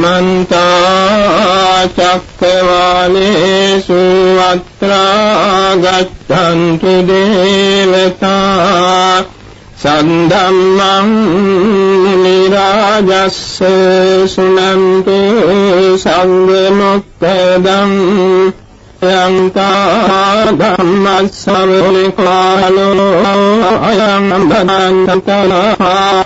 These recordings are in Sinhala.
සමන්ත චක්කවාලේසු අත්‍රා ගච්ඡන්තු දේවතා සන්ධම්මං නිරාජස්ස සුනන්තු සංඝ මොක්ඛදං යංතා ධම්මස්සවනි කාලෝ අයං බදන්තනා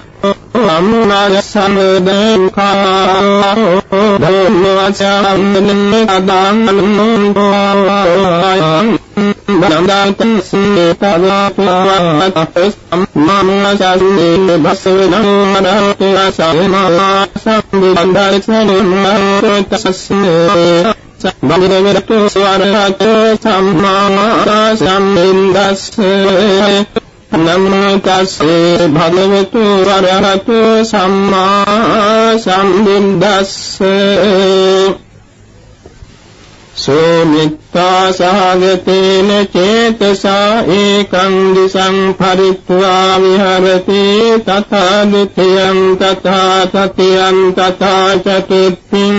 අම්මාය සම්දෙන් කාලෝ ධම්මවචනං අදාන්නෝ බන්දාතං සීතලාපවත සම්මානසන්නේ බසවනං මනහතු සම්මා සම්බුද්ධං සම්මාතස්සේ බමුණවරතු ස්වරහතු සම්මා සම්බුද්දස්ස නමෝ තස්සේ භගවතු වරහතු සම්මා සම්බුද්දස්ස සෝමිත්තා සහගතේන චේතසා ඒකං දිසං පරිත්වා විහරති තථා ဒ ුතියං තථා තතියං තථා චතුත්ථින්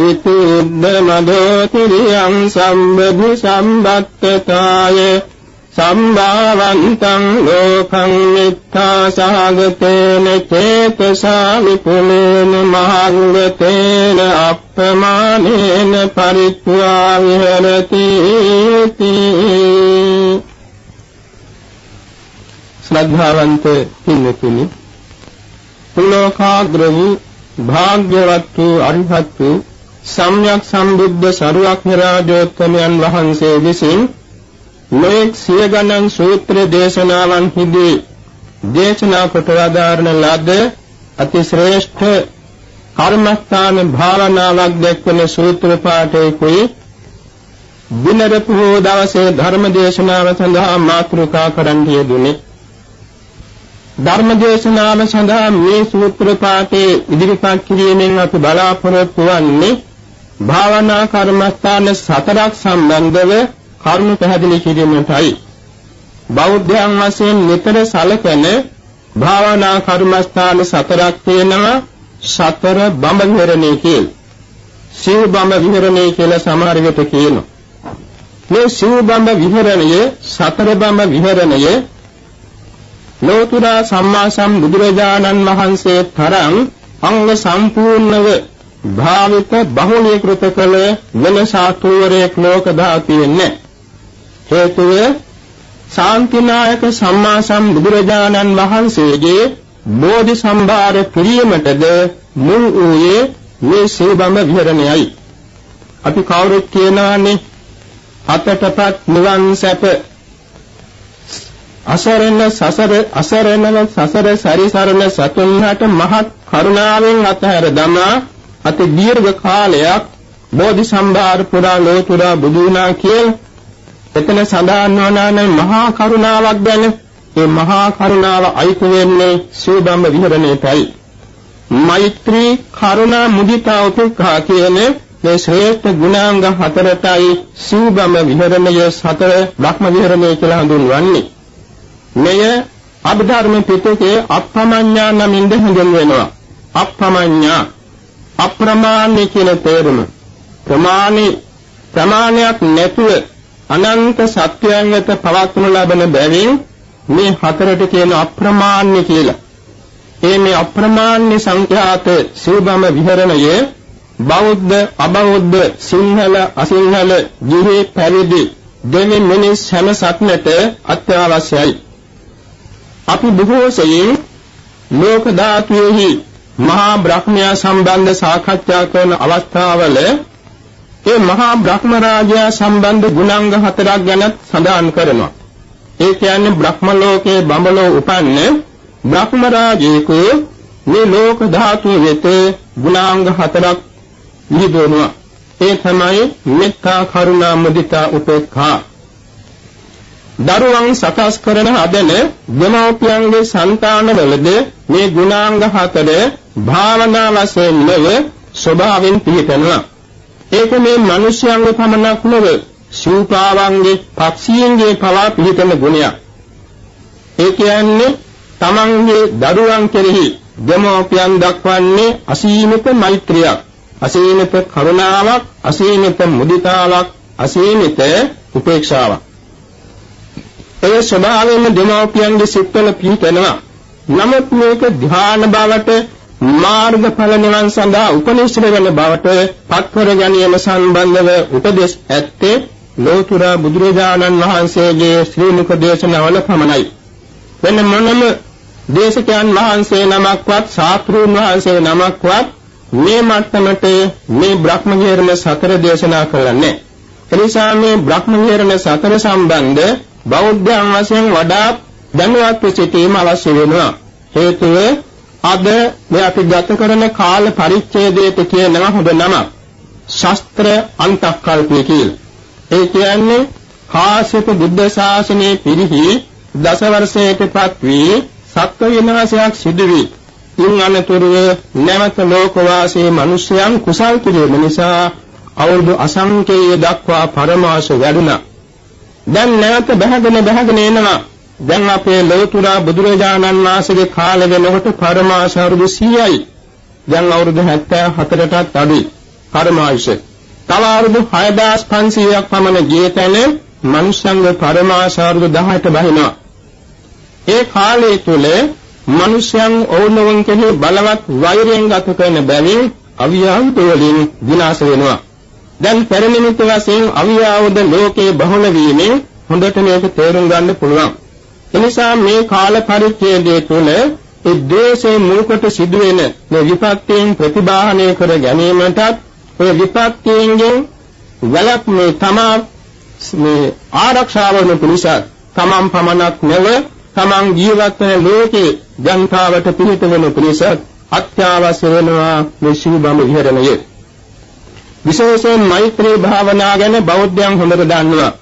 ඉති උද්දමදෝතිරියං සම්බදු සම්බත්තතාය සම්භාවන්තං ලෝකං මිත්තා සහගතේන චේතසා විපුලේන මහංගතේන අප්පමානේන පරිත්වා විහෙරති ශ්‍රද්ධාවන්ත පින්තුනි පුලෝකාග්‍ර වූ භාග්‍යවත් වූ අරිහත් වූ සම්්‍යක් සම්බුද්ධ සරුවක්ඥ රාජෝත්තමයන් වහන්සේ විසින් නොඑක් සිය ගණන් සූත්‍ර දේශනාවන් හිදී දේශනා කොට වදාරන ලද අති ශ්‍රේෂ්ඨ කර්මස්ථාන භාවනාවක් දැක්වෙන සූත්‍ර පාඨයකයි දිනරපු දවසේ ධර්ම දේශනාව සඳහා මාතෘකා කරන්න යෙදුනේ. ධර්ම දේශනාව සඳහා මේ සූත්‍ර පාඨයේ ඉදිරිපත් කිරීමෙන් අපි බලාපොරොත්තු වන්නේ භාවනා කර්මස්ථාන සතරක් සම්බන්ධව කරුණු පැහැදිලි කිරීමටයි බෞද්ධයන් වශයෙන් නිතර සැලකෙන භාවනා කර්මස්ථාන සතරක් තියෙනවා සතර බඹ විහරණේ කියලා. සිව් බඹ විහරණේ කියලා සමහර විට කියනවා. මේ සිව් බඹ විහරණය සතර බඹ විහරණය ලෝතුරා සම්මා සම්බුදුරජාණන් වහන්සේ තරම් අංග සම්පූර්ණව භාවිත බහුලීකృత කළ වෙන සාතුවරයක් ලෝක ධාතියෙන්නේ හේතුව ශාන්තිනායක සම්මා සම්බුදුරජාණන් වහන්සේගේ බෝධි සම්භාර කිරීමටද මුල් වූයේ මේ සීබඹ විහරණයයි. අපි කවුරුත් කියනවානේ හතටපත් නිවන් සැප අසරණ සසර අසරණව සසර සරිසරණ සතුන්හට මහත් කරුණාවෙන් අතහැර දමා අති දීර්ඝ කාලයක් බෝධි සම්භාර පුරා ලෝතුරා බුදු වුණා කියලා එතන සඳහන් වනානේ මහා කරුණාවක් ගැන ඒ මහා කරුණාව අයිති වෙන්නේ සූදම්ම විහරණයටයි මෛත්‍රී කරුණා මුදිතා උපේක්ඛා කියන මේ ශ්‍රේෂ්ඨ ගුණාංග හතරටයි සූදම්ම විහරණය සතර බ්‍රහ්ම විහරණය කියලා හඳුන්වන්නේ. මෙය අභිධර්ම පිටකේ අප්‍රමඤ්ඤා නමින් හඳුන්වනවා. අප්‍රමඤ්ඤා අප්‍රමාණ්‍ය කියන තේරුම. ප්‍රමාණි ප්‍රමාණයක් නැතුව අනන්ත සත්‍යයන් වෙත පවත්වනු ලබන බැවින් මේ හතරට කියන අප්‍රමාණ්‍ය කියලා. ඒ මේ අප්‍රමාණ්‍ය සංඛ්‍යාත සිව්බම විහරණයේ බෞද්ධ අබෞද්ධ සිංහල අසිංහල ජීවි පැවිදි දෙවි මිනිස් හැම සත්නට අත්‍යවශ්‍යයි. අපි බොහෝ සෙයින් ලෝක ධාතුෙහි මහා බ්‍රහ්මයා සම්බන්ධ සාකච්ඡා කරන අවස්ථාවල ඒ මහා බ්‍රහ්ම රාජයා සම්බන්ධ ගුණාංග හතරක් ගැන සඳහන් කරනවා. ඒ කියන්නේ බ්‍රහ්ම ලෝකයේ බඹලෝ උපන්නේ බ්‍රහ්ම රාජේකු මේ ලෝක ධාතු වෙත ගුණාංග හතරක් විහිදුවනවා. ඒ තමයි මෙත්තා කරුණා මුදිතා උපේක්ඛා. දරුවන් සකස් කරන හදන දෙමව්පියන්ගේ సంతානවලද මේ ගුණාංග හතර භාවනා වශයෙන් නෙව ස්වභාවයෙන් පිළිපෙනවා. ඒක මේ මිනිස්යන්ගේ පමණක් නොව සූපාවන්ගේ පක්ෂීන්ගේ පවා පිළිපෙන ගුණයක්. ඒ කියන්නේ තමන්ගේ දරුවන් කෙරෙහි දෙමෝපියන් දක්වන්නේ අසීමිත මෛත්‍රියක්, අසීමිත කරුණාවක්, අසීමිත මුදිතාවක්, අසීමිත උපේක්ෂාවක්. ඒ ස්වභාවයෙන්ම දෙමෝපියන්ගේ සිත්වල පිහිටනවා. නමුත් මේක ධ්‍යාන බවට මාර්ගඵල නිවන් සඳහා උපනිශ්‍රය වෙන බවට පත්කර ගැනීම සම්බන්ධව උපදෙස් ඇත්තේ ලෝතුර බුදුරජාණන් වහන්සේගේ ශ්‍රී මුඛ දේශනාවල පමණයි. වෙන මොනම දේශකයන් වහන්සේ නමක්වත් ශාස්ත්‍රූන් වහන්සේ නමක්වත් මේ මට්ටමට මේ බ්‍රහ්මගේරණ සතර දේශනා කළන්නේ. එනිසා මේ බ්‍රහ්මගේරණ සතර සම්බන්ධ බෞද්ධයන් වශයෙන් වඩා දැනුවත් සිටීම අවශ්‍ය වෙනවා. හේතුව අද මේ අපි ගත කරන කාල පරිච්ඡේදයට කියනවා හොඳ නම. ශාස්ත්‍ර අන්තක්කල්පය කියලා. ඒ කියන්නේ කාශ්‍යප බුද්ධ ශාසනයේ පිරිහි දස වර්ෂයකපත් වී සත්ව විනාශයක් සිදු වී ඉන් අනතුරුව නැවත ලෝකවාසී මිනිසයන් කුසල් කිරීම නිසා අවුරුදු අසංකේය දක්වා පරමාශ වැඩුණා. දැන් නැවත බහගෙන බහගෙන එනවා. දැන් අපේ ලෝතුරා බුදුරජාණන් වහන්සේගේ කාලෙ වෙනකොට පරමාශ අවුරුදු 100යි. දැන් අවුරුදු 74ටත් අඩුයි. පරමාශ. තව අවුරුදු 6500ක් පමණ ගිය තැන මනුෂ්‍යංග පරමාශ අවුරුදු 10ට බහිනවා. ඒ කාලය තුල මිනිසයන් ඕනෝන් කෙනෙහි බලවත් වෛරයෙන් ගත කරන බැවින් අවියාවුද වලින් විනාශ වෙනවා. දැන් පෙරනිමිත වශයෙන් අවියාවුද ලෝකේ බහුල වීමෙන් හොඳට මේක තේරුම් ගන්න පුළුවන්. එනිසා මේ කාල පරිච්ඡේදය තුළ ඒ ද්වේෂයේ මුල්කොට සිදුවෙන මේ විපත්තියෙන් ප්‍රතිබාහනය කර ගැනීමටත් ඒ විපත්තියෙන් වැළක් මේ තමා මේ ආරක්ෂාව වන පිණිස තමන් පමණක් නෙවෙයි තමන් ජීවත් වෙන ලෝකේ ජනතාවට පිහිට වෙන පිණිස අත්‍යවශ්‍ය වෙනවා මේ ශිවබම විහරණය. විශේෂයෙන් මෛත්‍රී භාවනා ගැන බෞද්ධයන් හොඳට දන්නවා.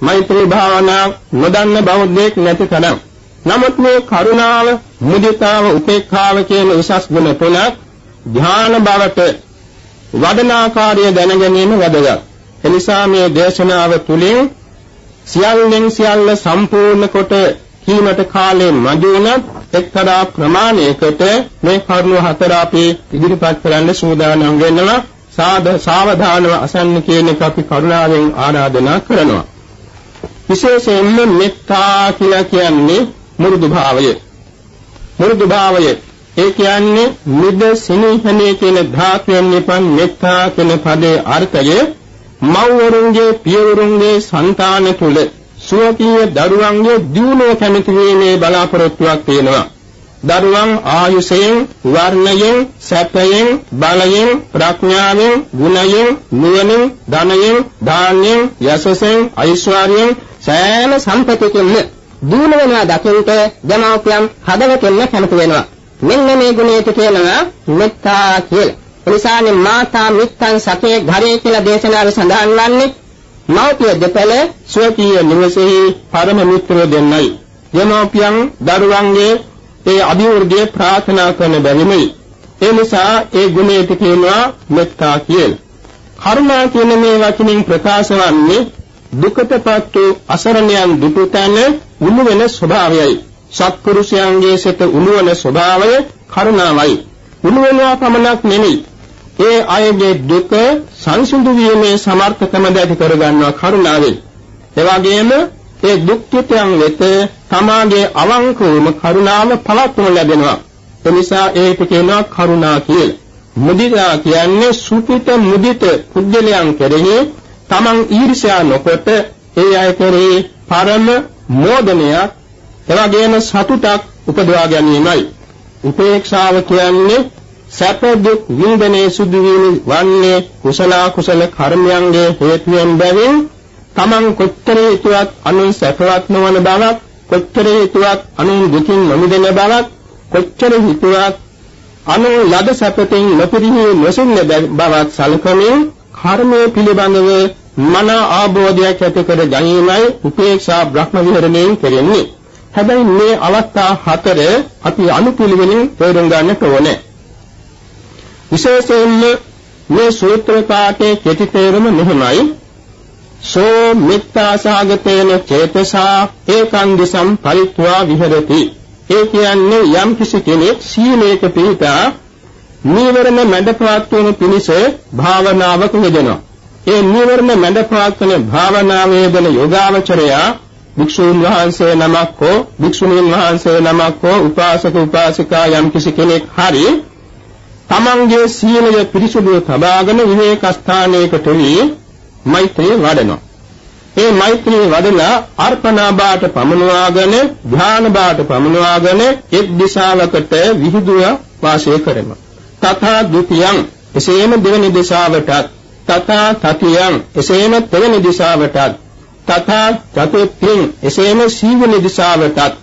මෛත්‍රී භාවනා නොදන්න බෞද්ධයෙක් නැති තරම්. නමුත් මේ කරුණාව, මුදිතාව, උපේක්ඛාව කියන උසස් ගුණ තුනක් ධ්‍යාන බවට වදනාකාරය දැනගැනීම වැදගත්. එනිසා මේ දේශනාව තුළින් සියල්ලෙන් සියල්ල සම්පූර්ණ කොට කීමට කාලේ මදි වුණත් එක්තරා ප්‍රමාණයකට මේ කරුණු හතර අපි ඉදිරිපත් කරන්න සූදානම් වෙනවා සාද සාවධානව අසන්න කියන එක අපි කරුණාවෙන් ආරාධනා කරනවා විශේෂයෙන්ම මෙත්තා කියලා කියන්නේ මෘදු භාවය මෘදු භාවය ඒ කියන්නේ මිද සිනීහනේ කියන ධාතුවෙන් නිපන් මෙත්තා කියන පදේ අර්ථය මව්වරුන්ගේ පියවරුන්ගේ సంతාන තුල සුවකීය දරුවන්ගේ දියුණුව කැමති වීමේ බලාපොරොත්තුවක් තියෙනවා. දරුවන් ආයුෂයෙන්, වර්ණයෙන්, සැපයෙන්, බලයෙන්, ප්‍රඥාවෙන්, ගුණයෙන්, නුවණින්, ධනයෙන්, දාන්යෙන්, යසසෙන්, ඓශ්වර්යයෙන් සෑම සම්පතකින්ම දිනු වෙනවා දකින්ට දමෝපියම් හදවතින්ම කැමති වෙනවා. මෙන්න මේ ගුණයට කියනවා මෙත්තා කියලා. එනිසානේ මාතා මිත්තන් සතේ ඝරේ කියලා දේශනාවේ සඳහන් වන්නේ මෞපිය දෙපළ ස්වකීය නිවසෙහි පරම මිත්‍ර දෙන්නයි. දමෝපියන් දරුවන්ගේ ඒ අභිවෘද්ධිය ප්‍රාර්ථනා කරන බැවිමයි. ඒ නිසා ඒ ගුණයට කියනවා මෙත්තා කියලා. කරුණා කියන මේ වචنين ප්‍රකාශ වන්නේ දුකටපත් වූ අසරණයන් දුටු තැන උණු වෙන ස්වභාවයයි. සත්පුරුෂයන්ගේ සිත උණු වෙන ස්වභාවය කරුණාවයි. උණු වෙනවා පමණක් නෙමෙයි ඒ අයගේ දුක සංසිඳු වීමේ සමර්ථකම දැටි කරගන්නවා කරුණාවෙන්. ඒ වගේම ඒ දුක්ඛිතයන් වෙත තමාගේ අවංකවම කරුණාව පවත්වනු ලැබෙනවා. ඒ නිසා ඒක කියනවා කරුණා කියලා. මුදිතා කියන්නේ සුපිත මුදිත කුජලයන් කෙරෙහි තමන් ඊර්ෂ්‍යා නොකොට ඒ අය කෙරෙහි පරම මෝදනයක් එවැගේම සතුටක් උපදවා ගැනීමයි. උපේක්ෂාව කියන්නේ සැප දුක් විඳිනේ සිදු වන්නේ කුසල කුසල කර්මයන්ගේ හේතුවෙන් බැවින් තමන් කොච්චර හේතුවක් අනුන් සැපවත් නොවන බවක් කොච්චර හේතුවක් අනුන් දුකින් නොමිදෙන බවක් කොච්චර හේතුවක් අනුන් ලද සැපතෙන් නොපිරිහි නොසින්න බවක් සලකමින් කර්මයේ පිළිබඳව මන ආબોධයක් ඇති කර ගැනීමයි උපේක්ෂා බ්‍රහ්ම විහරණයෙන් කෙරෙන්නේ. හැබැයි මේ අවස්ථා හතර අපි අනුපිළිවෙලින් තේරුම් ගන්නට ඕනේ. විශේෂයෙන්ම මේ සූත්‍ර පාඨයේ කෙටි තේරුම මෙහිමයි සෝ මිත්‍යාසගතේන චේතසා ඒකං දිසම් පරිත්වා විහෙරති ඒ කියන්නේ යම් කිසි කෙනෙක් සීලයක පිළිපදා නීවරණ මැඩපවත් වන පිණිස භාවනාවක යෙදෙනවා. ඒ නීවරණ මැඩපවත් වන භාවනාවේ යෙදෙන යෝගාවචරයා භික්ෂුන් වහන්සේ නමක් හෝ භික්ෂුණීන් වහන්සේ නමක් හෝ උපාසක උපාසිකා යම් කිසි කෙනෙක් හරි තමන්ගේ සීලය පිරිසුදුව තබාගෙන විවේක ස්ථානයකට වී මෛත්‍රිය වඩනවා. ඒ මෛත්‍රිය වඩලා අර්පණා බාට පමනවාගෙන ධ්‍යාන බාට පමනවාගෙන එක් දිශාවකට විහිදුව වාසය කරනවා. තථා ဒ ුතියං එසේම දෙවෙනි දිශාවටත් තථා තතියං. එසේම තෙවෙනි දිශාවටත් තථා චතුත්ථින්. එසේම සීවෙනි දිශාවටත්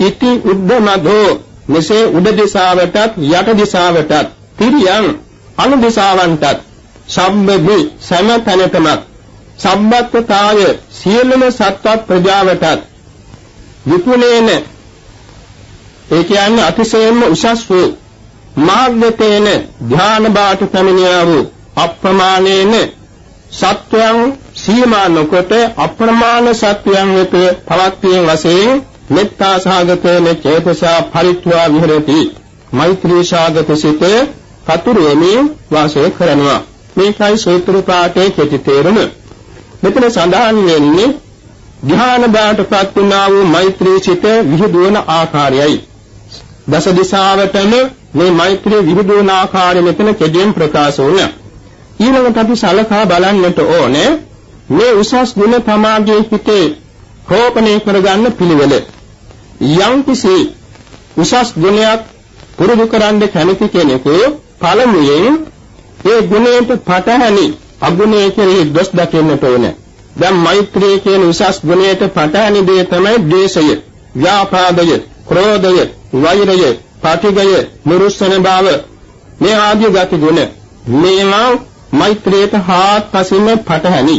ඉති උද්දමදෝ. මෙසේ උඩ දිශාවටත් යට දිශාවටත් තිරියං. අනු දිශාවන්ටත් සම්බදි සම තැනටමත් සම්බත්තාය සියලුම සත්ව ප්‍රජාවටත් විපුලේන. ඒ කියන්නේ අතිශයින්ම උසස් වූ මාර්ගතේන ධ්‍යාන බාට පැමිණියා වූ අප්‍රමාණේන සත්වයන් සීමා නොකොට අප්‍රමාණ සත්වයන් වෙත පවත්වීම වශයෙන් මෙත්තා සාගතේන චේතසා පරිත්‍වා විහෙරති. මෛත්‍රී සාගත සිත පතුරෙමින් වාසය කරනවා. මේකයි සූත්‍ර පාඨයේ කෙටි තේරුම. මෙතන සඳහන් වෙන්නේ ධ්‍යාන බාටපත් වුණා වූ මෛත්‍රී සිත විහිදුවන ආකාරයයි. දස දිශාවටම මේ මෛත්‍රී විහිදුවන ආකාරය මෙතන කෙටියෙන් ප්‍රකාශ වුණා. ඊළඟට අපි සලකා බලන්නට ඕනේ මේ උසස් ගුණ තමාගේ හිතේ රෝපණය කරගන්න පිළිවෙල. යම්කිසි උසස් ගුණයක් පුරුදු කරන්න කැමති කෙනෙකු පළමුවෙන් ඒ ගුණයට පටහැනි අගුණයේ කෙරෙහි දොස් දකින්නට ඕනේ. දැන් මෛත්‍රිය කියන උසස් ගුණයට පටහැනි දේ තමයි ද්වේෂය, ව්‍යාපාදය, ක්‍රෝධය, වෛරය, පාටිගය, මුරුස්සන භාව මේ ආදී ගති ගුණ. මේවා මෛත්‍රියට හාත්පසින්ම පටහැනි.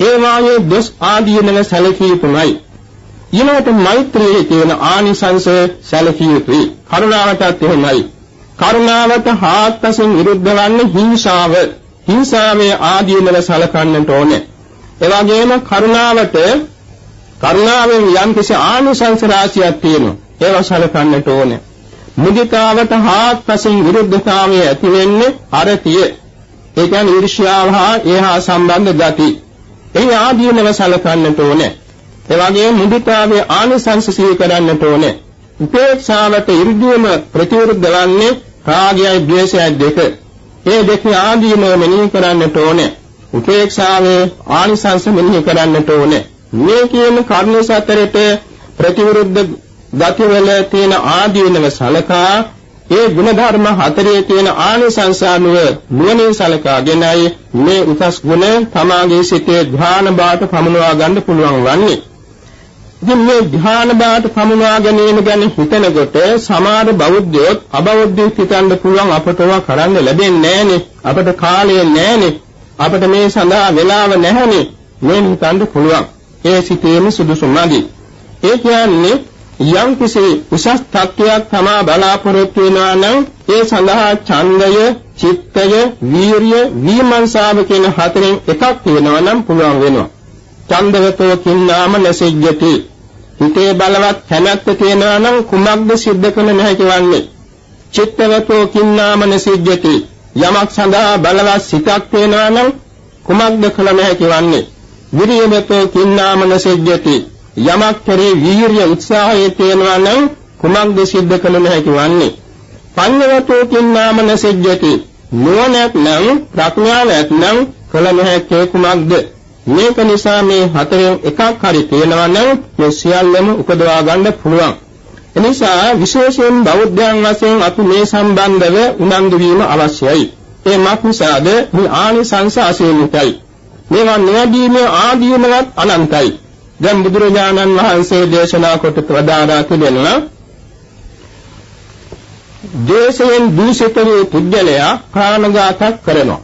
ඒ වායේ දොස් ආදී නල සැලකී යුතුමයි. ඊළඟට මෛත්‍රියේ තියෙන ආනිසංස සැලකිය යුතුයි. කරුණාවටත් එහෙමයි. කරුණාවට හාත්පසින් විරුද්ධ වන්නේ හිංසාව. හිංසාවේ ආදීනව සලකන්නට ඕනේ. ඒ වගේම කරුණාවට කරුණාවෙන් යම් කිසි ආනිසංස රාශියක් තියෙනවා. ඒව සලකන්නට ඕනේ. මුදිතාවට හාත්පසින් විරුද්ධතාවය ඇති වෙන්නේ අරතිය. ඒ කියන්නේ ඊර්ෂ්‍යාව හා ඒහා සම්බන්ධ ගති. ඒ ආදීනව සලකන්නට ඕනේ. ඒ වගේම මුදිතාවේ ආනිසංස සිහි කරන්නට ඕනේ. උපේක්ෂාවට ඉර්ධියම ප්‍රතිවිරුද්ධ වන්නේ රාගයයි ද්වේෂයයි දෙක. ඒ දෙක ආදීනව මෙනෙහි කරන්නට ඕනේ. උපේක්ෂාවේ ආනිසංස මෙනෙහි කරන්නට ඕනේ. මේ කියන කර්ම සතරට ප්‍රතිවිරුද්ධ ගතිවල තියෙන ආදීනව සලකා ඒ ගුණධර්ම හතරේ තියෙන ආනිසංසානුව නුවණින් සලකාගෙනයි මේ උසස් ගුණ තමාගේ සිතේ ධ්‍යාන බාට පමුණවා ගන්න පුළුවන් වන්නේ. ඉතින් මේ ධ්‍යාන බාට පමුණවා ගැනීම ගැන හිතනකොට සමහර බෞද්ධයෝ අබෞද්ධයෝ හිතන්න පුළුවන් අපටව කරන්න ලැබෙන්නේ නැහනේ. අපට කාලය නැහනේ. අපට මේ සඳහා වෙලාව නැහනේ. මේ හිතන්න පුළුවන්. ඒ සිටීම සුදුසුමදි ඒ කියන්නේ යම් කිසි උසස් තත්වයක් තමා බලාපොරොත්තු වෙනවා නම් ඒ සඳහා ඡන්දය, චිත්තය, වීරිය, විමර්ශාව කියන හතරෙන් එකක් වෙනවා නම් පුළුවන් වෙනවා. ඡන්දවතෝ කින්නාම නැසෙජ්ජති. හිතේ බලවත් කැමැත්ත තියෙනවා නම් කුමක්ද සිද්ධ කළ නැහැ වන්නේ චිත්තවතෝ කින්නාමන සිද්ධති යමක් සඳහා බලවත් සිතක් තියෙනවා නම් කුමක්ද කළ නැහැ වන්නේ විරියවතෝ කින්නාමන සිද්ධති යමක් කෙරේ වීරිය උත්සාහය තියෙනවා නම් කුමක්ද සිද්ධ කළ නැහැ වන්නේ පඤ්ඤවතෝ කින්නාමන සිද්ධති නුවණක් නම් ප්‍රඥාවක් නම් කළ නැහැ කුමක්ද මේක නිසා මේ හතරෙන් එකක් හරි තියෙනවා නම් මේ සියල්ලම උපදවා ගන්න පුළුවන්. එනිසා විශේෂයෙන් බෞද්ධයන් වශයෙන් අපි මේ සම්බන්ධව උනන්දු වීම අවශ්‍යයි. ඒ මක්නිසාද මේ ආනිසංස අසීමිතයි. මේවා නියදීමේ ආදීනවත් අනන්තයි. දැන් බුදුරජාණන් වහන්සේ දේශනා කොට වදාරා තිබෙනවා දේශයෙන් දූෂිත වූ පුජ්‍යලයා ප්‍රාණඝාතක් කරනවා.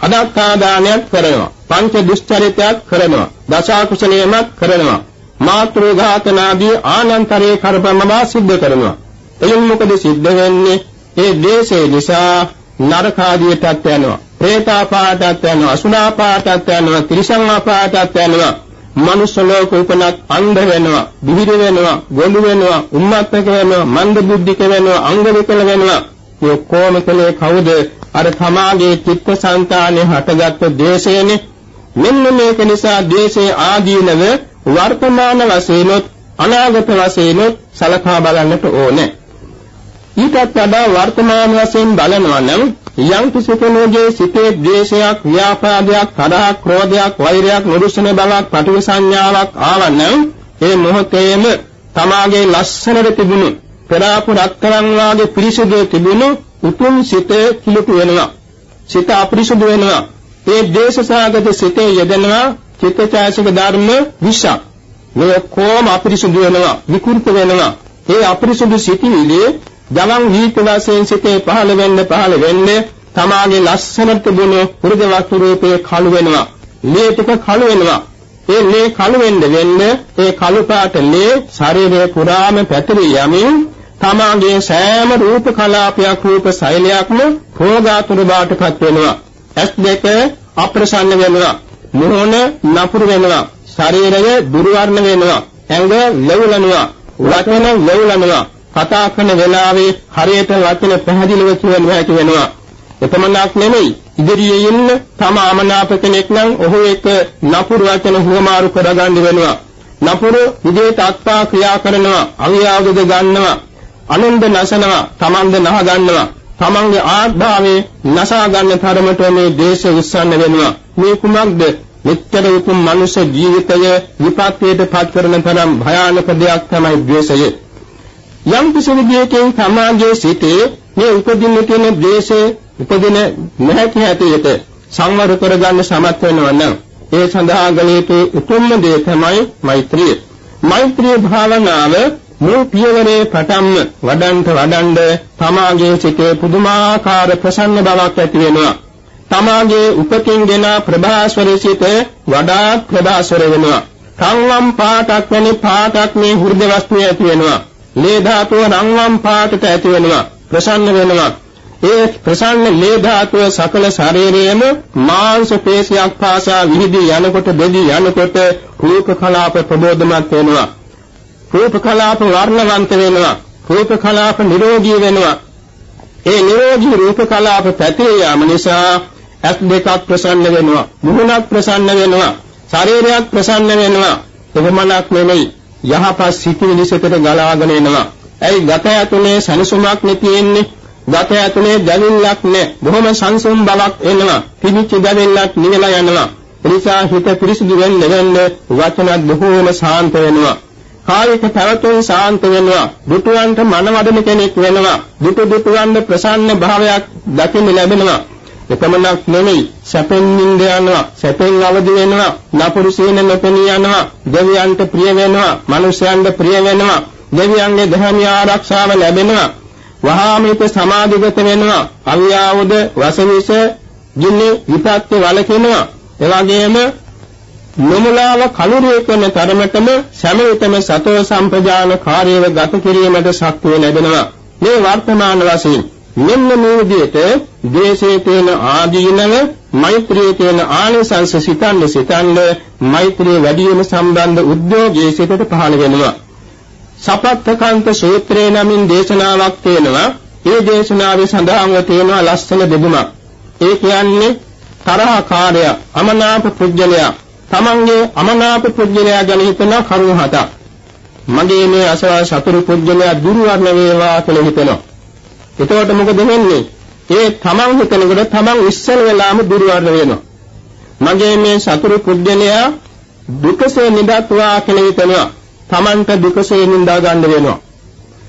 අදක්කාදානයක් කරනවා. පංච දුස්චරිතයක් කරනවා. දසාකුසලයමක් කරනවා. මාතෘ ඝාතනාදී ආනන්තරේ කරපමවා සිද්ධ කරනවා. එයින් මොකද සිද්ධ වෙන්නේ? ඒ දේශේ නිසා නරකාදියටත් යනවා. പ്രേතාපාටත් යනවා. අසුනාපාටත් යනවා. ත්‍රිසං අපාටත් යනවා. මනුෂ්‍ය ලෝක උපනත් අන්ධ වෙනවා, බිහිර වෙනවා, ගොළු වෙනවා, උම්මත්තක වෙනවා, මන්ද බුද්ධික වෙනවා, අංග විකල වෙනවා. මේ කොම කලේ කවුද? අර තමාගේ චිත්තසංතානේ හටගත්තු දේශයනේ. මෙන්න මේක නිසා දේශේ ආදීනව වර්තමාන වශයෙන්ොත් අනාගත වශයෙන්ොත් සලකා බලන්නට ඕනේ. ඊටත් වඩා වර්තමාන වශයෙන් බලනවා නම් යම් කිසි කෙනෙකුගේ සිතේ ද්වේෂයක්, ව්‍යාපාදයක්, තරහක්, ක්‍රෝධයක්, වෛරයක්, නුරුස්සන බවක්, පටිඝ සංඥාවක් ආවනම් ඒ මොහොතේම තමාගේ ලස්සනට තිබුණු පෙරාපු රත්තරන් වාගේ පිරිසිදු තිබුණු උතුම් සිත කිලුට වෙනවා. සිත අපිරිසුදු වෙනවා. ඒ ද්වේෂසාගත සිතේ යෙදෙනවා චිත්තචෛසික ධර්ම විෂක්. මේ කොම අපිරිසුදු වෙනවා, විකෘත වෙනවා. ඒ අපිරිසුදු සිටිවිලි ගමන් වීත වශයෙන් සිතේ පහළ වෙන්න පහළ වෙන්නේ තමාගේ ලස්සනට තිබුණු පුරුද වස්තු රූපේ කළු වෙනවා. ලේ ටික කළු වෙනවා. ඒ ලේ කළු වෙන්න වෙන්න ඒ කළු පාට ලේ ශරීරය පුරාම පැතිරී යමින් තමාගේ සෑම රූප කලාපයක් රූප ශෛලයක්ම භෝගාතුර බාටපත් වෙනවා. ඇස් දෙක අප්‍රසන්න වෙනවා. මොහොන නපුරු වෙනවා. ශරීරය දුර්වර්ණ වෙනවා. ඇඟ ලෙවුලනවා. වචන ලෙවුලනවා. කතා කරන වෙලාවේ හරියට වචන පැහැදිලිව කියන්න හැකි වෙනවා. එපමණක් නෙමෙයි ඉදිරියේ ඉන්න තම අමනාප කෙනෙක් නම් ඔහු එක නපුරු වචන හුවමාරු කරගන්න වෙනවා. නපුරු විදේට අත්පා ක්‍රියා කරනවා, අවියාවද ගන්නවා, අනුන්ද නැසනවා, තමන්ද නහ ගන්නවා. තමන්ගේ ආත්භාවයේ නසා ගන්න තරමට මේ දේශ උස්සන්න වෙනවා. මේ කුමක්ද? මෙච්චර උතුම් මනුෂ්‍ය ජීවිතය විපත්තියට පත් කරන තරම් භයානක දෙයක් තමයි ද්වේෂය. යම් කිසි විදියකින් සමාජයේ සිටේ මේ උපදින්න තියෙන ද්වේෂය උපදින නැති හැටියට සංවර කරගන්න සමත් වෙනවා නම් ඒ සඳහා ගලීපේ උතුම්ම දේ තමයි මෛත්‍රිය. මෛත්‍රී භාවනාව මේ පියවරේ පටන්ම වඩන්ට වඩන්ඩ තමාගේ සිතේ පුදුමාකාර ප්‍රසන්න බවක් ඇති වෙනවා. තමාගේ උපතින් දෙන ප්‍රභාස්වර සිත වඩාත් ප්‍රභාස්වර වෙනවා. සංවම් පාටක් වැනි පාටක් මේ හෘද වස්තුවේ ඇති වෙනවා. ලේ ධාතුව රන්වම් පාටට ඇති වෙනවා. ප්‍රසන්න වෙනවා. ඒ ප්‍රසන්න ලේ ධාතුව සකල ශරීරයේම මාංශ පේශියක් පාසා විහිදී යනකොට බෙදී යනකොට රූප කලාප ප්‍රබෝධමත් වෙනවා. රූප කලාප වර්ණවන්ත වෙනවා. රූප කලාප නිරෝගී වෙනවා. ඒ නිරෝගී රූප කලාප පැතිර යාම නිසා ඇස් දෙකක් ප්‍රසන්න වෙනවා. මුහුණක් ප්‍රසන්න වෙනවා. ශරීරයක් ප්‍රසන්න වෙනවා. එහෙමනක් නෙමෙයි. යහපත් සිතිවිලි සිතට ගලාගෙන එනවා. ඇයි ගත ඇතුලේ සනසුමක් නෙ තියෙන්නේ? ගත ඇතුලේ දැවිල්ලක් නැහැ. බොහොම සංසුම් බවක් එනවා. පිළිච්ච දැවිල්ලක් නිවලා යනවා. එනිසා හිත පිරිසිදු වෙන්න වෙන්න වචනත් බොහෝම ශාන්ත වෙනවා. කායික පැවතුම් ශාන්ත වෙනවා. දුටුවන්ට මනවදන කෙනෙක් වෙනවා. දුටු දුටුවන්ට ප්‍රසන්න භාවයක් දකින්න ලැබෙනවා. එපමණක් නෙමෙයි. සැපෙන් නිඳ යනවා සැපෙන් අවදි වෙනවා නපුරු සීන නොපෙනී යනවා දෙවියන්ට ප්‍රිය වෙනවා මනුෂ්‍යයන්ට ප්‍රිය වෙනවා දෙවියන්ගේ ධර්මීය ආරක්ෂාව ලැබෙනවා වහාම හිත සමාධිගත වෙනවා අවියාවද වසවිස ජින්නේ විපත්ති වලකිනවා එවැගේම නොමුලාව කලුරිය කරන තරමටම සමවිතම සතෝ සම්පජාන කාර්යව ගත කිරීමට ශක්තිය ලැබෙනවා. මේ වර්තමාන වශයෙන් මෙන්න මේ විදිහට ද්වේෂයේ තියෙන ආදීනව මෛත්‍රියේ තියෙන ආනිසංස සිතන්න සිතන්න මෛත්‍රිය වැඩි වීම සම්බන්ධ උද්‍යෝගයේ සිතට පහළ වෙනවා සපත්තකාන්ත සූත්‍රේ නමින් දේශනාවක් තියෙනවා. ඒ දේශනාවේ සඳහන්ව තියෙනවා ලස්සන දෙදුමක්. ඒ කියන්නේ තරහකාරය, අමනාප පුජ්‍යලයා, තමන්ගේ අමනාප පුජ්‍යලයා ගැන හිතන කරුණු හතක්. මගේ මේ අසවල් සතුරු පුජ්‍යලයා දුර්වර්ණ වේවා කියලා හිතනවා. එතකොට මොකද වෙන්නේ? ඒ තමන් හිතනකොට තමන් ඉස්සල වෙලාම දුර්වර්ණ වෙනවා. මගේ මේ සතුරු පුජ්‍යලයා දුකසේ නිදත්වා කියලා හිතනවා. Tamanta දුකසේ නිඳා ගන්න වෙනවා.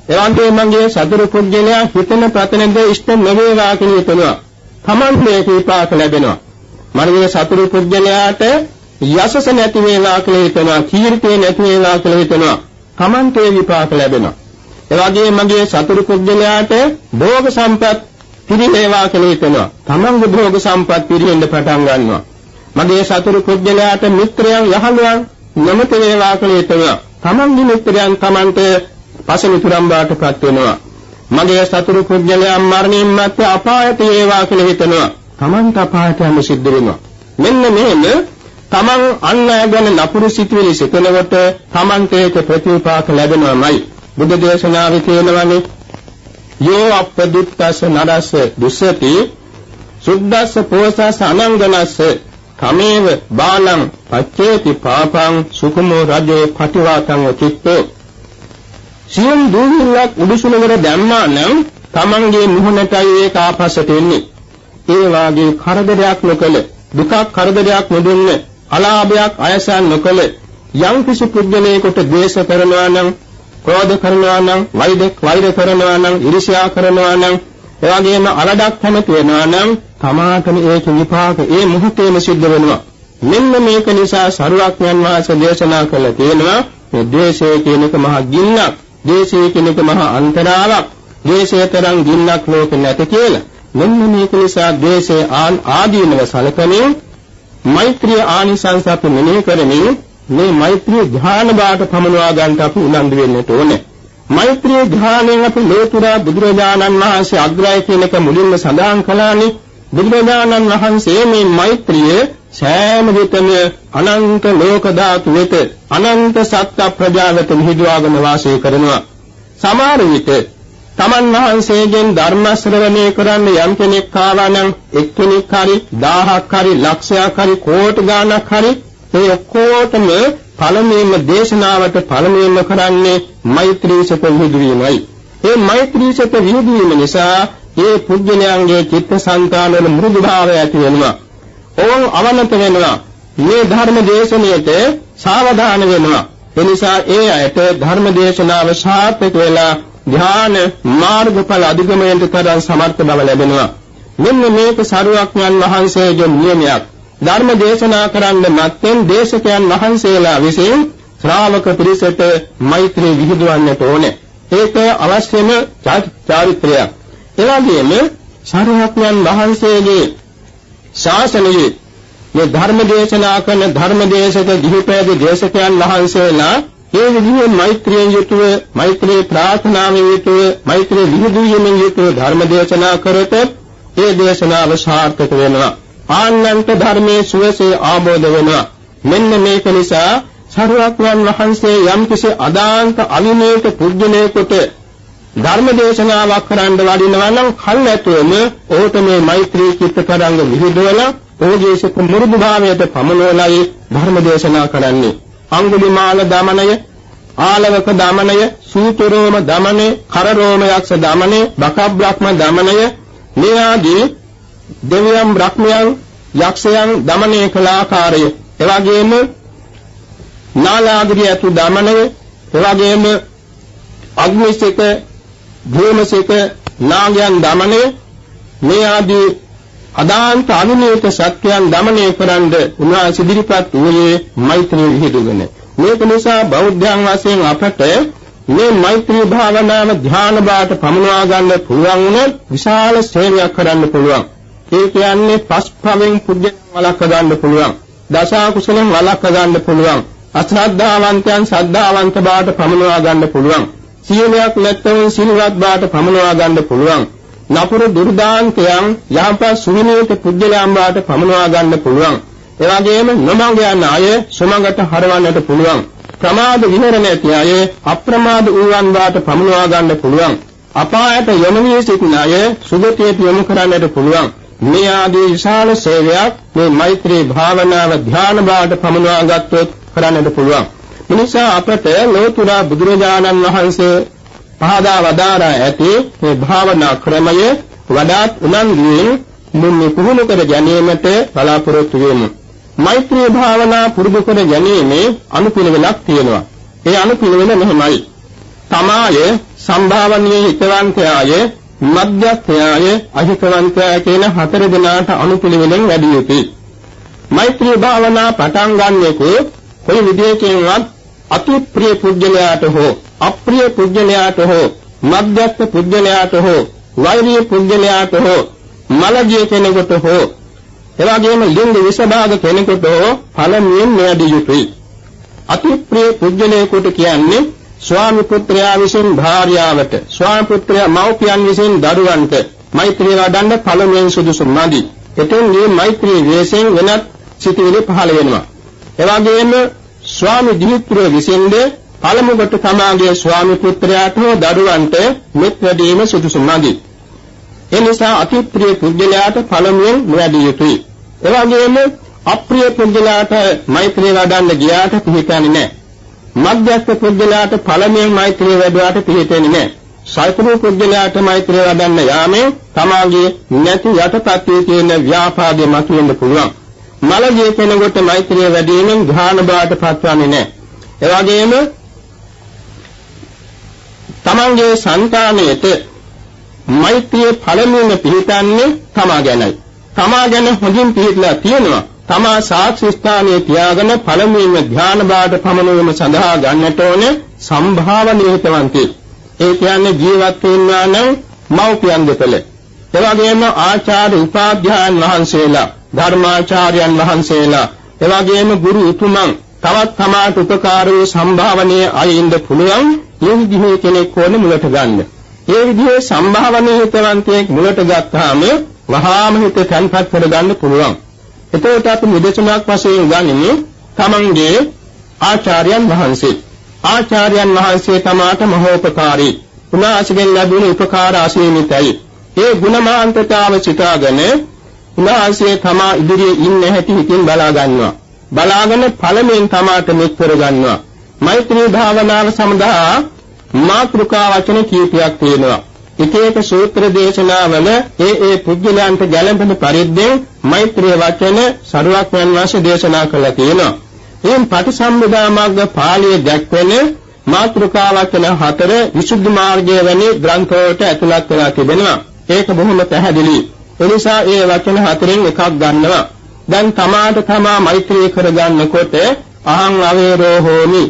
එවන්ගේ මගේ සතර පුජ්‍යලයා හිතන ප්‍රතනද ඉෂ්ට නොවේවා කියන හිතනවා. Taman මේ විපාක ලැබෙනවා. මනගේ සතර පුජ්‍යලයාට යසස නැති වේවා කියලා හිතනවා. කීර්තිය නැති වේවා කියලා හිතනවා. Tamante විපාක ලැබෙනවා. එවැගේ මගේ සතර පුජ්‍යලයාට භෝග සම්පත් පිරිනේවා කියලා හිතනවා. Tamanගේ භෝග සම්පත් පිරිනෙන්න පටන් ගන්නවා. මගේ සතුරු පුජ්‍යලයාට මිත්‍රයන් යහළුවන් නමත වේවා කියලා හිතනවා. තමන්ගේ මිත්‍රයන් තමන්ට පසමිතුරම් බාටපත් වෙනවා. මගේ සතුරු කුජලයන් මරණින් මත්තේ අපායට ඒවා කියලා හිතනවා. තමන්ට අපායට යන්න සිද්ධ වෙනවා. මෙන්න මෙහෙම තමන් අන් අය ගැන නපුරු සිතුවිලි සිතනකොට තමන්ට ඒක ප්‍රතිපාක ලැබෙනවමයි. බුද්ධ දේශනාවේ තියෙනවනේ. යෝ අපදුත්තස නරස දුස්සති සුද්දස්ස පෝසස අනංගනස්ස තමේව බාලං පච්චේති පාපං සුකුමෝ රජෝ පටිවාතං චිත්තෝ සියම් දුවිල්ලක් උඩුසුලවර දැම්මා නම් තමන්ගේ මුහුණටයි ඒක ආපස්සට එන්නේ ඒ වාගේ කරදරයක් නොකළ දුකක් කරදරයක් නොදුන්නේ අලාභයක් අයසන් නොකළ යම් කිසි පුද්ගලයෙකුට ද්වේෂ කරනවා නම් ක්‍රෝධ කරනවා නම් වෛර වෛර කරනවා නම් ඊර්ෂ්‍යා කරනවා නම් එවැගේම අලඩක් කැමති වෙනවා නම් තමාටම ඒක විපාක ඒ මොහොතේම සිද්ධ වෙනවා. මෙන්න මේක නිසා සරුවක්ඥන් වහන්සේ දේශනා කළ තියෙනවා මේ ද්වේෂය කියන එක මහ ගින්නක්. ද්වේෂය කියන එක මහ අන්තරාවක්. ද්වේෂය තරම් ගින්නක් ලෝකෙ නැත කියලා. මෙන්න මේක නිසා ද්වේෂය ආදීනව සලකමින් මෛත්‍රී ආනිසංස අපි මෙනෙහි කරමින් මේ මෛත්‍රී ධ්‍යාන බාට පමනවා ගන්නට අපි උනන්දු වෙන්නට ඕනේ. මෛත්‍රී ධ්‍යානයෙන් අපි ලෝතුරා බුදුරජාණන් වහන්සේ අග්‍රය කියන එක මුලින්ම සඳහන් කළානේ. බුදුරජාණන් වහන්සේ මේ මෛත්‍රිය සෑම විටම අනන්ත ලෝක ධාතු වෙත අනන්ත සත්‍ය ප්‍රජාවට විහිදුවාගෙන වාසය කරනවා. සමහර විට තමන් වහන්සේගෙන් ධර්ම ශ්‍රවණය කරන්න යම් කෙනෙක් ආවා නම් එක්කෙනෙක් හරි 1000ක් හරි ලක්ෂයක් හරි කෝටි ගාණක් හරි ඒ ඔක්කොටම පළමුවෙන්ම දේශනාවට පළමුවෙන්ම කරන්නේ මෛත්‍රී සත විහිදුවීමයි. ඒ මෛත්‍රී සත විහිදුවීම නිසා ඒ පුජ්‍යලයන්ගේ චිත්තසංතාන වල මෘදුභාවය ඇති වෙනවා. ඕන් අවනත වෙනවා. මේ ධර්ම දේශනාවට සාවධාන වෙනවා. එනිසා ඒ අයට ධර්ම දේශනාව සාර්ථක වෙලා ධ්‍යාන මාර්ගඵල අධිගමනයට තරම් සමර්ථ බව ලැබෙනවා. මෙන්න මේක සරුවක්ඥන් වහන්සේගේ නියමයක්. ධර්ම දේශනා කරන්න මත්තෙන් දේශකයන් වහන්සේලා විසින් ශ්‍රාවක පිරිසට මෛත්‍රී විහිදුවන්නට ඕනේ. ඒක අවශ්‍යම චාරිත්‍රයක්. එවැගේම සරුවක්ඥන් වහන්සේගේ ශාසනයේ මේ ධර්ම දේශනා කරන ධර්ම දේශක දිවිපෑද දේශකයන් වහන්සේලා ඒ විදිහේ මෛත්‍රියෙන් යුතුව මෛත්‍රී ප්‍රාර්ථනාවෙන් යුතුව මෛත්‍රී විහිදුවීමෙන් යුතුව ධර්ම දේශනා කරත ඒ දේශනාව සාර්ථක වෙනවා ආන්නන්ත ධර්මයේ සුවසේ ආબોධ වෙනවා මෙන්න මේක නිසා සරුවක්ඥන් වහන්සේ යම්කිසි අදාන්ත අවිනේක පුජ්‍යලයකට ධර්ම දේශනාවක් කරන්න වඩිනවා නම් කල් ඇතුවම ඕට මේ මෛත්‍රී චිත්ත තරංග විහිදුවලා ඔහුගේ සිත මුරුදු භාවයට පමනවලයි ධර්ම දේශනා කරන්නේ. අංගුලිමාල දමනය ආලවක දමනය සූතරෝම දමනය කරරෝම යක්ෂ දමනය බකබ්‍රහ්ම දමනය මේ ආදී දෙවියන් බ්‍රහ්මයන් යක්ෂයන් দমনය කළ ආකාරය. එවාගෙම නාලාගිරිය ඇතු দমনය එවාගෙම අග්නිසිත භූමසිත නාගයන් দমনය මේ ආදී අදාන්ත අනුනේත සත්‍යයන් দমনය කරන්න උන්වහන්සේ ඉදිරිපත් වූයේ මෛත්‍රී විහිදුගෙන මේක නිසා බෞද්ධයන් වශයෙන් අපට මේ මෛත්‍රී භාවනාව ධ්‍යාන බාට පමුණවා ගන්න පුළුවන් උනොත් විශාල සේවයක් කරන්න පුළුවන්. ඒ කියන්නේ පස්පවෙන් පුජ්‍යයන් වළක්ව ගන්න පුළුවන්. දස කුසලෙන් වළක්ව ගන්න පුළුවන්. අශ්‍රද්ධාවන්තයන් ශ්‍රද්ධාවන්ත බවට පමුණවා ගන්න පුළුවන්. සීලයක් නැත්නම් සීලවත් බවට පමුණවා ගන්න පුළුවන්. නපුරු දුර්දාන්තයන් යහපත් සුවිනීත පුජ්‍යලයන් බවට පමුණවා ගන්න පුළුවන්. ඒ වගේම නොමඟ යන අය සුමඟට හරවන්නට පුළුවන්. ප්‍රමාද විහරණ ඇති අය අප්‍රමාද වූවන් වාට පමුණවා ගන්න පුළුවන්. අපායට යොමු වී සිටින අය සුගතියට යොමු කරන්නට පුළුවන්. මේ ආදී විශාල සේවයක් මේ මෛත්‍රී භාවනාව ධ්‍යාන බාට පමනවා ගත්තොත් කරන්නට පුළුවන්. මිනිසා අපට ලෝතුරා බුදුරජාණන් වහන්සේ පහදා වදාරා ඇති මේ භාවනා ක්‍රමය වඩාත් උනන්දුවෙන් මුන්නේ පුහුණු කර ගැනීමට බලාපොරොත්තු වෙමු. මෛත්‍රී භාවනා පුරුදු කර ගැනීමේ අනුපිළිවෙලක් තියෙනවා. ඒ අනුපිළිවෙල මෙහෙමයි. තමාය සම්භාවනීය හිතවන්තයාය මධ්‍යස්ථයාය අහිතවන්තයා කියන හතර දෙනාට අනුපිළිවෙලෙන් වැඩි යුතුයි. මෛත්‍රී භාවනා පටන් ගන්නෙකෝ කොයි විදියකින්වත් අති ප්‍රිය පුජ්‍යලයාට හෝ අප්‍රිය පුජ්‍යලයාට හෝ මධ්‍යස්ථ පුජ්‍යලයාට හෝ වෛරීය පුජ්‍යලයාට හෝ මලජිය කෙනෙකුට හෝ එවාගෙම ලිංග විසභාග කෙනෙකුට හෝ ඵලමින් මෙයදී යුතුයි. අති ප්‍රිය පුජ්‍යලයෙකුට කියන්නේ ස්වාමි පුත්‍රයා විසින් භාර්යාවට ස්වාමි පුත්‍රයා මව්පියන් විසින් දරුවන්ට මෛත්‍රිය වඩන්න පළමුවෙන් සුදුසු නැදි. එතෙන් මේ මෛත්‍රී වේසෙන් වෙනත් සිටිවිලි පහළ වෙනවා. එවැගේම ස්වාමි දිමිත්‍රය විසින්ද පළමු කොට තමාගේ ස්වාමි පුත්‍රයාට හෝ දරුවන්ට මෙත් වැඩීම සුදුසු නැගී. ඒ නිසා අතිප්‍රිය පුද්ගලයාට පළමුවෙන් නොවැඩිය යුතුයි. එවැගේම අප්‍රිය පුද්ගලයාට මෛත්‍රිය වඩන්න ගියාට පිළිපැන්නේ නැහැ. මධ්‍යස්ථ පුද්ගලයාට පළමුවෙන් මෛත්‍රිය වැඩුවාට පිළිපැන්නේ නැහැ. සල්පුරු පුද්ගලයාට මෛත්‍රිය වඩන්න යාමේ තමාගේ නැති යටපත් වී තියෙන ව්‍යාපාදේ මතුවෙන්න පුළුවන්. මලගේ කෙනෙකුට මෛත්‍රිය වැඩිවීමෙන් ධ්‍යාන බවට පත්වන්නේ නැහැ. එවැගේම තමන්ගේ సంతානයට මෛත්‍රිය පළමුවෙන් පිළිපන්නේ තමා ගැනයි. තමා ගැන හොඳින් පිළිපලා තියෙනවා. තමා සාක්ෂි ස්ථානයේ තියාගෙන පළමුවෙන් ධ්‍යාන බාට පමනවීම සඳහා ගන්නට ඕනේ සම්භාවනීයතවන්ති. ඒ කියන්නේ ජීවත් වෙනවා නම් මෞපියන් දෙපළ. ඒ වගේම ආචාර්ය උපාධ්‍යායන් වහන්සේලා, ධර්මාචාර්යයන් වහන්සේලා, ඒ වගේම ගුරු උතුමන් තවත් තමාට උපකාර වූ සම්භාවනීය අයින්ද පුළුවන් මේ විදිහේ කෙනෙක් ඕන මුලට ගන්න. ඒ විදිහේ සම්භාවනීය හිතවන්තයෙක් මුලට ගත්තාම වහාම හිත තැන්පත් කරගන්න පුළුවන්. එතකොට අපි නිදර්ශනයක් වශයෙන් ගන්නේ තමන්ගේ ආචාර්යයන් වහන්සේ. ආචාර්යයන් වහන්සේ තමාට මහෝපකාරී. උනාසිකෙන් ලැබුණු උපකාර අසීමිතයි. ඒ ගුණමාන්තතාව සිතාගෙන උනාසියේ තමා ඉදිරියේ ඉන්න හැටි හිතින් බලා ගන්නවා. බලාගෙන ඵලයෙන් තමාට මෙත් කර ගන්නවා. මෛත්‍රී භාවනාව සඳහා මාත්‍රිකා වචන කීපයක් තියෙනවා. එක එක සූත්‍ර දේශනාවල ඒ ඒ පුද්ගලයන්ට ගැළපෙන පරිද්දෙන් මෛත්‍රී වචන සරුවක් වහන්සේ දේශනා කළා තියෙනවා. එයින් පටිසම්භිදා මග්ග පාළියේ දැක්වෙන මාත්‍රිකා වචන හතර විසුද්ධි මාර්ගය වැනි ග්‍රන්ථවලට ඇතුළත් වෙලා තිබෙනවා. ඒක බොහොම පැහැදිලි. එනිසා ඒ වචන හතරෙන් එකක් ගන්නවා. දැන් තමාට තමා මෛත්‍රී කරගන්නකොට අහං අවේරෝ හෝමි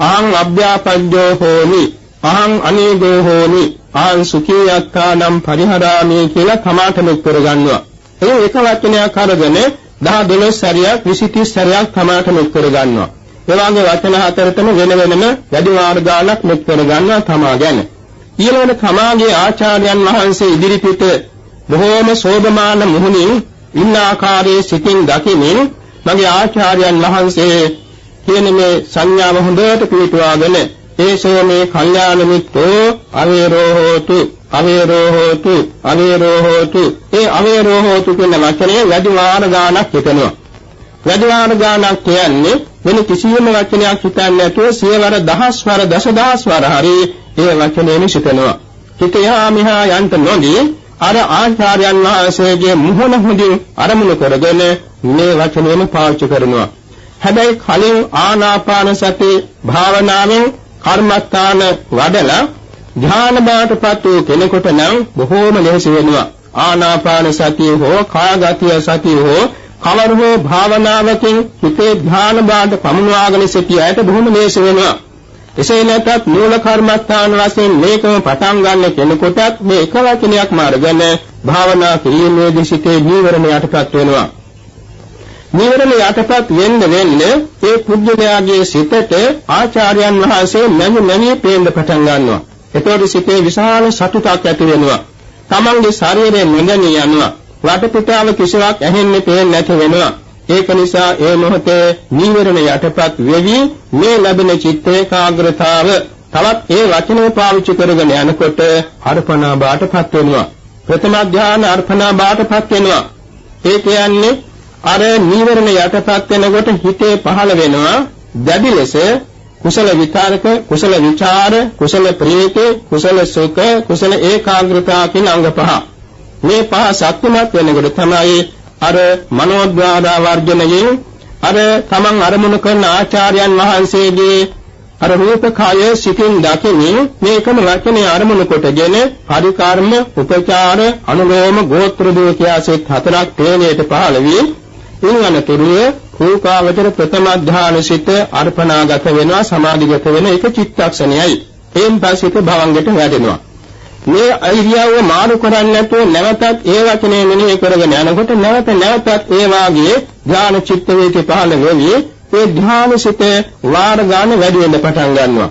අහං අභ්‍යාපජ්ජෝ හෝමි අහං අනේගෝ හෝමි අහං සුඛී යත්තානම් පරිහරාමි කියලා තමාට මෙත් කරගන්නවා. ඒ එක වචනයක් අරගෙන 10 12 සැරයක් 20 30 සැරයක් තමාට මෙත් කරගන්නවා. ඒ වගේ වචන හතරටම වෙන වෙනම වැඩි වාර ගාණක් මෙත් කරගන්නවා තමා ගැන. ඊළඟට තමාගේ ආචාර්යයන් වහන්සේ ඉදිරිපිට බොහෝම සෝභමාන මුහුණින් ඉන්න ආකාරයේ සිතින් දකිමින් මගේ ආචාර්යයන් වහන්සේ කියන මේ සංඥාව හොඳට පිළිටුවාගෙන ඒසෝ මේ කල්යාණ මිත්‍රෝ අවේරෝ හෝතු අවේරෝ හෝතු අවේරෝ හෝතු ඒ අවේරෝ හෝතු කියන වචනේ වැඩි වාර ගාණක් හිතනවා. වැඩි වාර ගාණක් කියන්නේ වෙන කිසියම් වචනයක් හිතන්නේ නැතුව සියවර දහස්වර දසදහස්වර හරි ඒ වචනේම සිතනවා හිත යා මිහා යන්ත නොදී අර ආචාර්යයන් වහන්සේගේ මුහුණ හොඳින් අරමුණු කරගෙන මේ වචනේම පාවිච්චි කරනවා. හැබැයි කලින් ආනාපාන සති භාවනාවෙන් කර්මස්ථාන වඩලා ධ්‍යාන බාටපත් වූ කෙනෙකුට නම් බොහෝම ලෙහෙසි වෙනවා. ආනාපාන සතිය හෝ කායගතිය සතිය හෝ කවර හෝ භාවනාවකින් හිතේ ධ්‍යාන බාට පමුණවාගෙන සිටියට බොහොම ලෙහෙසි වෙනවා. එසේ නැත්නම් මූල කර්මස්ථාන වශයෙන් මේකම පටන් ගන්න කෙනෙකුටත් මේ එක වචනයක් මාර්ගන භාවනා කිරීමේදී සිටේ නීවරණ යටපත් වෙනවා. නිවරණ යටපත් වෙන්න වෙන්න ඒ පුද්ගලයාගේ සිතට ආචාර්යයන් වහන්සේ නැමු නැමී පේන්න පටන් ගන්නවා. එතකොට සිතේ විශාල සතුටක් ඇති වෙනවා. තමන්ගේ ශරීරය නොදැනී යනවා. වටපිටාව කිසිවක් ඇහෙන්නේ පේන්නේ නැති වෙනවා. ඒක නිසා ඒ මොහොතේ නිවරණ යටපත් වෙවි මේ ලැබෙන චිත්ත ඒකාග්‍රතාව තවත් ඒ වචනේ පාවිච්චි කරගෙන යනකොට අර්පණා බාටපත් වෙනවා. ප්‍රථම ධානය අර්පණා බාටපත් වෙනවා. ඒ කියන්නේ අර නීවරණ යටපත් වෙනකොට හිතේ පහළ වෙනවා දැඩි ලෙස කුසල විචාරක කුසල විචාර කුසල ප්‍රීති කුසල සුඛ කුසල ඒකාග්‍රතාව කියන අංග පහ. මේ පහ ශක්තිමත් වෙනකොට තමයි අර මනෝද්වාර වර්ජනයෙන් අර තමන් අරමුණු කරන ආචාර්යයන් වහන්සේගේ අර රූප කාය සිතින් දකිමින් මේකම වචනේ අරමුණු කොටගෙන පරිකාර්ම උපචාර අනුලෝම ගෝත්‍ර දෝඛ්‍යාසෙත් හතරක් තේනේට පහළ වී ඉන්වනතුරුව රූපාවචර ප්‍රථම ධානය සිට අර්පණාගත වෙනවා සමාධිගත වෙන එක චිත්තක්ෂණයයි. එයින් පස්සේ භවංගයට වැඩෙනවා. මේ අයිරියව මාරු කරන්නේ නැතුව නැවතත් ඒ වචනේ මෙනෙහි කරගෙන යනකොට නැවත නැවතත් ඒ වාගේ ධාන චිත්ත වේකේ පහළ වෙවි ඒ ධාන සිට වාර ගන්න වැඩි වෙන්න පටන් ගන්නවා.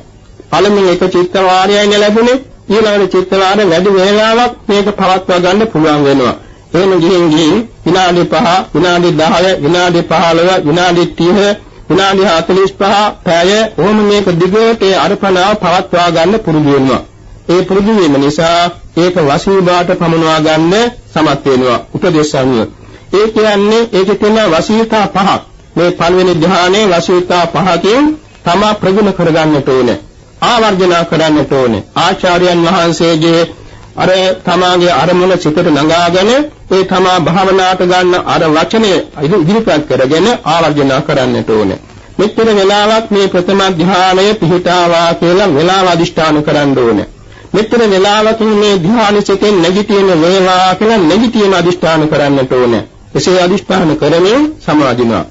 පළමුව එක චිත්ත වාරයයි ලැබුණේ ඊළඟ චිත්ත වාර වැඩි වේලාවක් මේක පවත්වා ගන්න පුළුවන් වෙනවා. එහෙම ගිහින් ගිහින් විනාඩි 5 විනාඩි 10 විනාඩි 15 විනාඩි 30 විනාඩි 45 පැය ඕම මේක දිගට ඒ අර්පණාව පවත්වා ගන්න පුරුදු වෙනවා. ඒ පුරුදු වීම නිසා ඒක වශීභාට පමනවා ගන්න සමත් වෙනවා. උපදේශ අනුව. ඒ කියන්නේ ඒකේ තියෙන වශීතා පහක්. මේ පළවෙනි ධ්‍යානයේ වශීතා පහකින් තමා ප්‍රගුණ කරගන්නට ඕනේ. ආවර්ජනා කරන්නට ඕනේ. ආචාර්යයන් වහන්සේගේ අර තමාගේ අරමුණ සිතට නඟාගෙන ඒ තමා භාවනාවට ගන්න අර වචනය ඉදිරිපත් කරගෙන ආවර්ජනා කරන්නට ඕනේ. මෙච්චර වෙලාවක් මේ ප්‍රථම ධ්‍යානය පිහිටාවා කියලා වෙලාව අදිෂ්ඨාන කරන්න ඕනේ. මෙච්චර වෙලාවකින් මේ ධ්‍යාන සිතෙන් නැගිටින වේවා කියලා නැගිටීම අදිෂ්ඨාන කරන්නට ඕනේ. එසේ අදිෂ්ඨාන කරමින් සමාධිමා.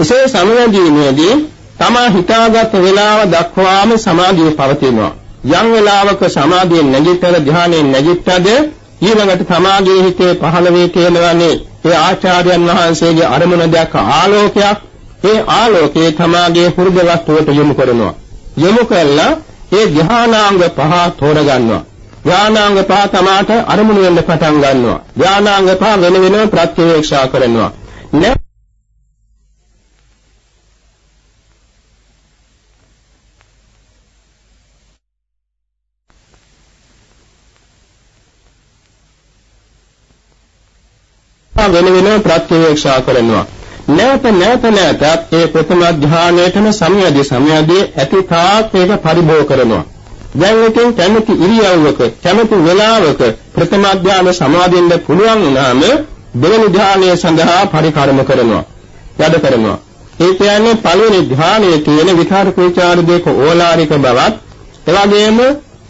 එසේ සමාධියේදී තමා හිතාගත් වේලාව දක්වාම සමාධිය පවතිනවා. යම් වෙලාවක සමාධියෙන් නැගිටතර ධ්‍යානයෙන් නැගිටතද ඊළඟට සමාධියේ හිතේ පහළ වේ කියනවානේ ඒ ආචාර්යයන් වහන්සේගේ අරමුණ දැක්ක ආලෝකයක්. ඒ ආලෝකයේ තමාගේ හෘද වස්තුවට යොමු කරනවා. යොමු කළා ඒ ධ්‍යානාංග පහ තෝරගන්නවා. ධ්‍යානාංග පහ තමාට අරමුණු වෙන්න පටන් ගන්නවා. ධ්‍යානාංග පහ වෙන වෙනම ප්‍රත්‍යවේක්ෂා කරනවා. වෙන වෙනම ප්‍රත්‍යවේක්ෂා කරනවා. නැවත නැවත නැවතත් ඒ ප්‍රථම ධානයේතම සමයදී සමයදී ඇති තාක් ඒක පරිභෝග කරනවා. දැන් එකෙන් කැමති ඉරියව්වක කැමති වෙලාවක ප්‍රථම ධානය සමාදින්න පුළුවන් වුණාම දෙවෙනි ධානය සඳහා පරිකරම කරනවා. වැඩ කරනවා. ඒ කියන්නේ පළවෙනි ධානයේ තියෙන විචාර ප්‍රචාර දෙක ඕලාරික බවත් එවැගේම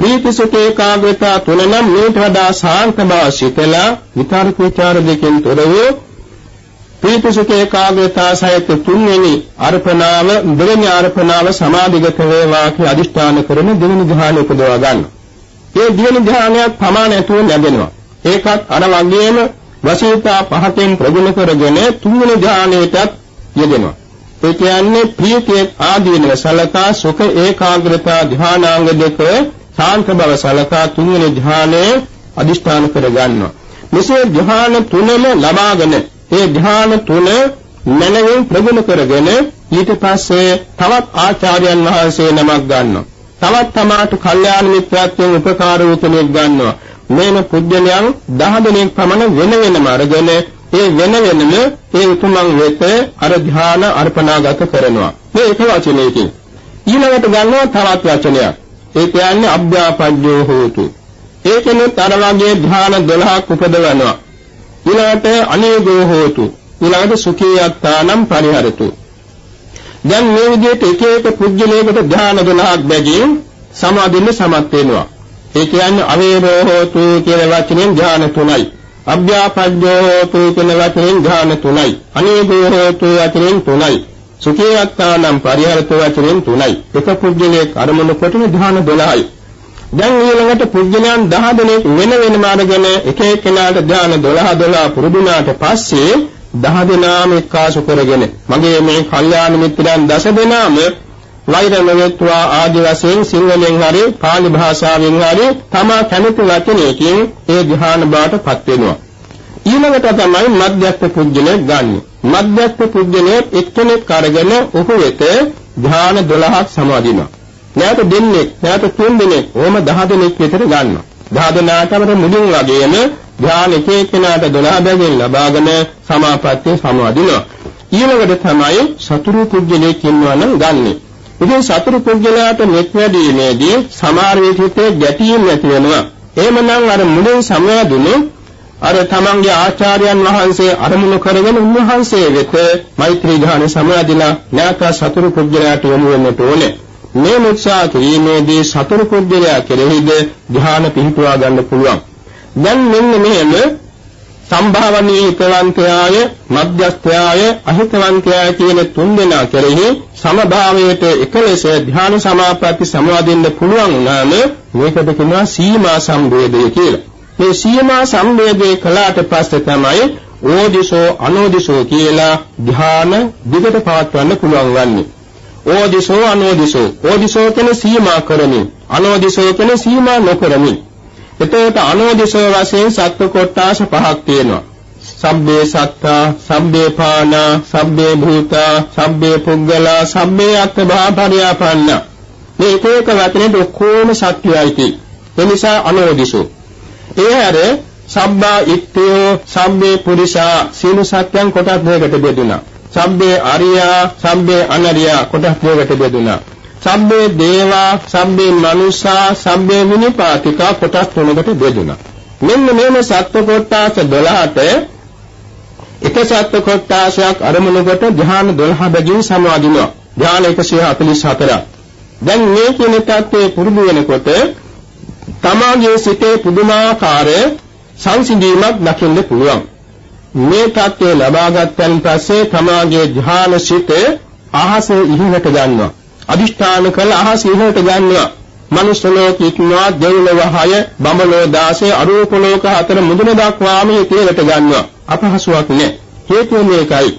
ප්‍රීති සුඛ ඒකාග්‍රතාව තුන නම් මේට වඩා සාන්ත බව සිතලා විතර්ක විචාර දෙකෙන් තොර වූ ප්‍රීති සුඛ ඒකාග්‍රතාව සහිත තුන්වෙනි අර්පණාව දෙවෙනි අර්පණාව සමාධිගත වේවා කියලා අදිෂ්ඨාන කරන දෙවෙනි ධ්‍යානෙ උපදවා ගන්න. ඒ දෙවෙනි ධ්‍යානයක් ප්‍රමාණයතුව ලැබෙනවා. ඒකත් අර වගේම වශීතා පහකින් ප්‍රගුණ කරගෙන තුන්වෙනි ධ්‍යානෙටත් යෙදෙනවා. ඒ කියන්නේ ප්‍රීතිය ආදීනව සලකා සුඛ ඒකාග්‍රතාව ධ්‍යානාංග දෙක ශාන්ත බව සලකා තුන්වෙනි ධ්‍යානයේ අදිෂ්ඨාන කර ගන්නවා. මෙසේ ධ්‍යාන තුනම ලබාගෙන ඒ ධ්‍යාන තුන මනමින් ප්‍රගුණ කරගෙන ඊට පස්සේ තවත් ආචාර්යයන් වහන්සේ නමක් ගන්නවා. තවත් තමාට කල්යාණ මිත්‍රත්වයෙන් උපකාර වූ කෙනෙක් ගන්නවා. මේන පුජ්‍යලයන් 10 දෙනෙක් පමණ වෙන වෙනම අරගෙන ඒ වෙන වෙනම ඒ උතුමන් වෙත අර ධ්‍යාන අර්පණාගත කරනවා. මේ එක වචනයකින්. ඊළඟට ගන්නවා තවත් වචනයක්. ඒ කියන්නේ අභ්‍යාපජ්ජෝ හෝතු. ඒකෙනුත් අර වගේ ධ්‍යාන 12ක් උපදවනවා. ඊළඟට අනේගෝ හෝතු. ඊළඟට සුඛියත්තානම් පරිහරතු. දැන් මේ විදිහට එක එක පුජ්‍යලයකට ධ්‍යාන 12ක් බැගින් සමාදින්න සමත් වෙනවා. ඒ කියන්නේ අවේරෝ හෝතු කියන වචනෙන් ධ්‍යාන තුනයි. අභ්‍යාපජ්ජෝ හෝතු කියන වචනෙන් ධ්‍යාන තුනයි. අනේගෝ හෝතු වචනෙන් තුනයි. සුඛේයත්තානම් පරිහරත වචනෙන් තුනයි. එක පුජ්‍යලයේ කර්මන කොටන ධ්‍යාන 12යි. දැන් ඊළඟට පුජ්‍යලයන් 10 දෙනෙක් වෙන වෙනම අරගෙන එක එක්කෙනාට ධ්‍යාන 12 12 පුරුදුනාට පස්සේ 10 දෙනාම එක්කාසු කරගෙන මගේ මේ කල්යාණ මිත්‍රයන් දස දෙනාම වෛර නොවෙත්වා ආදි වශයෙන් සිංහලෙන් හරි පාලි භාෂාවෙන් හරි තමා කැමති වචනයකින් ඒ ධ්‍යාන බාටපත් වෙනවා. ඊළඟට තමයි මධ්‍යස්ථ පුජ්‍යලයක් ගන්න. මධ්‍යස්ථ පුජ්‍යලයේ එක්කෙනෙක් අරගෙන ඔහු වෙත ධ්‍යාන 12ක් සමාදිනවා. නැවත දෙන්නේ නැවත තුන් දෙනෙක් ඕම 10 දෙනෙක් විතර ගන්නවා. 10 දෙනාටම මුලින් වගේම ධ්‍යාන එක එක්කෙනාට 12 බැගින් ලබාගෙන සමාපත්තිය සමාදිනවා. ඊළඟට තමයි සතුරු පුජ්‍යලයක් ඉන්නවා නම් ගන්නෙ. ඉතින් සතුරු පුජ්‍යලයාට මෙත් වැඩීමේදී සමාර විදිහට ගැටීම් ඇති වෙනවා. එහෙමනම් අර මුලින් සමවැදුණු අර තමන්ගේ ආචාර්යයන් වහන්සේ අරමුණු කරගෙන උන්වහන්සේ වෙත මෛත්‍රී ධානය සමාදිලා නැවත සතුරු පුජ්‍යලයට යොමු වෙන්නට ඕනේ. මේ මුත්සා කිරීමේදී සතුරු පුජ්‍යලයා කෙරෙහිද ධ්‍යාන පිහිටුවා ගන්න පුළුවන්. දැන් මෙන්න මෙහෙම සම්භාවනීය හිතවන්තයාය මධ්‍යස්ථයාය අහිතවන්තයාය කියන තුන් දෙනා කෙරෙහි සමභාවයට එකලෙස ධ්‍යාන සමාපatti සමාදින්න පුළුවන් වුණාම මේකට කියනවා සීමා සම්බේධය කියලා. මේ සීමා සම්වේදේ කළාට පස්සේ තමයි ඕදිසෝ අනෝදිසෝ කියලා ධ්‍යාන දිගට පවත්වන්න පුළුවන් වන්නේ. ඕදිසෝ අනෝදිසෝ. ඕදිසෝ කියන සීමා කරමින්. අනෝදිසෝ කියන සීමා නොකරමින්. එතකොට අනෝදිසෝ වශයෙන් සත්ව කොටාස පහක් තියෙනවා. සබ්බේ සත්තා සබ්බේ පානා සබ්බේ භූතා සබ්බේ පුද්ගලා සබ්බේ අත්ථභා පරියාපන්න මේ එක එක වචනේ ඔක්කොම සත්‍යයයි තියෙන්නේ. ඒ නිසා අනෝදිසු. ඒ හැර සබ්බා ඉත්තයෝ සම්බේ පුරිසා සීල සත්‍යයන් කොටස් දෙකකට බෙදුණා. සම්බේ අරියා සම්බේ අනරියා කොටස් දෙකකට බෙදුණා. සම්බේ දේවා සම්බේ මනුෂ්‍යා සම්බේ විනිපාතිකා කොටස් තුනකට බෙදුණා. මෙන්න මේන සත්ව කොටස් 12ට එක සත්ව කොටසක් අරමුණු කොට ධ්‍යාන 12 බැගින් සමාදිනවා. ධ්‍යාන 144 දැන් මේ කියන தත්ත්වයේ පුරුදු වෙනකොට තමාගේ සිතේ පුදුමාකාර සංසිඳීමක් දකින්න පුළුවන්. මේ தත්ත්වය ලබාගත්තන් පස්සේ තමාගේ ධ්‍යාන සිත අහසේ ඉහළට ගන්නවා. අදිෂ්ඨාන කළ අහස ඉහළට ගන්නවා. මනුෂ්‍ය ලෝක ඉක්මවා දෙව්ලොව 6 බඹලෝ 16 අරූප ලෝක 4 මුදුන දක්වාම ඉතිරට ගන්නවා. අපහසුයක් නෑ. හේතුව මේකයි.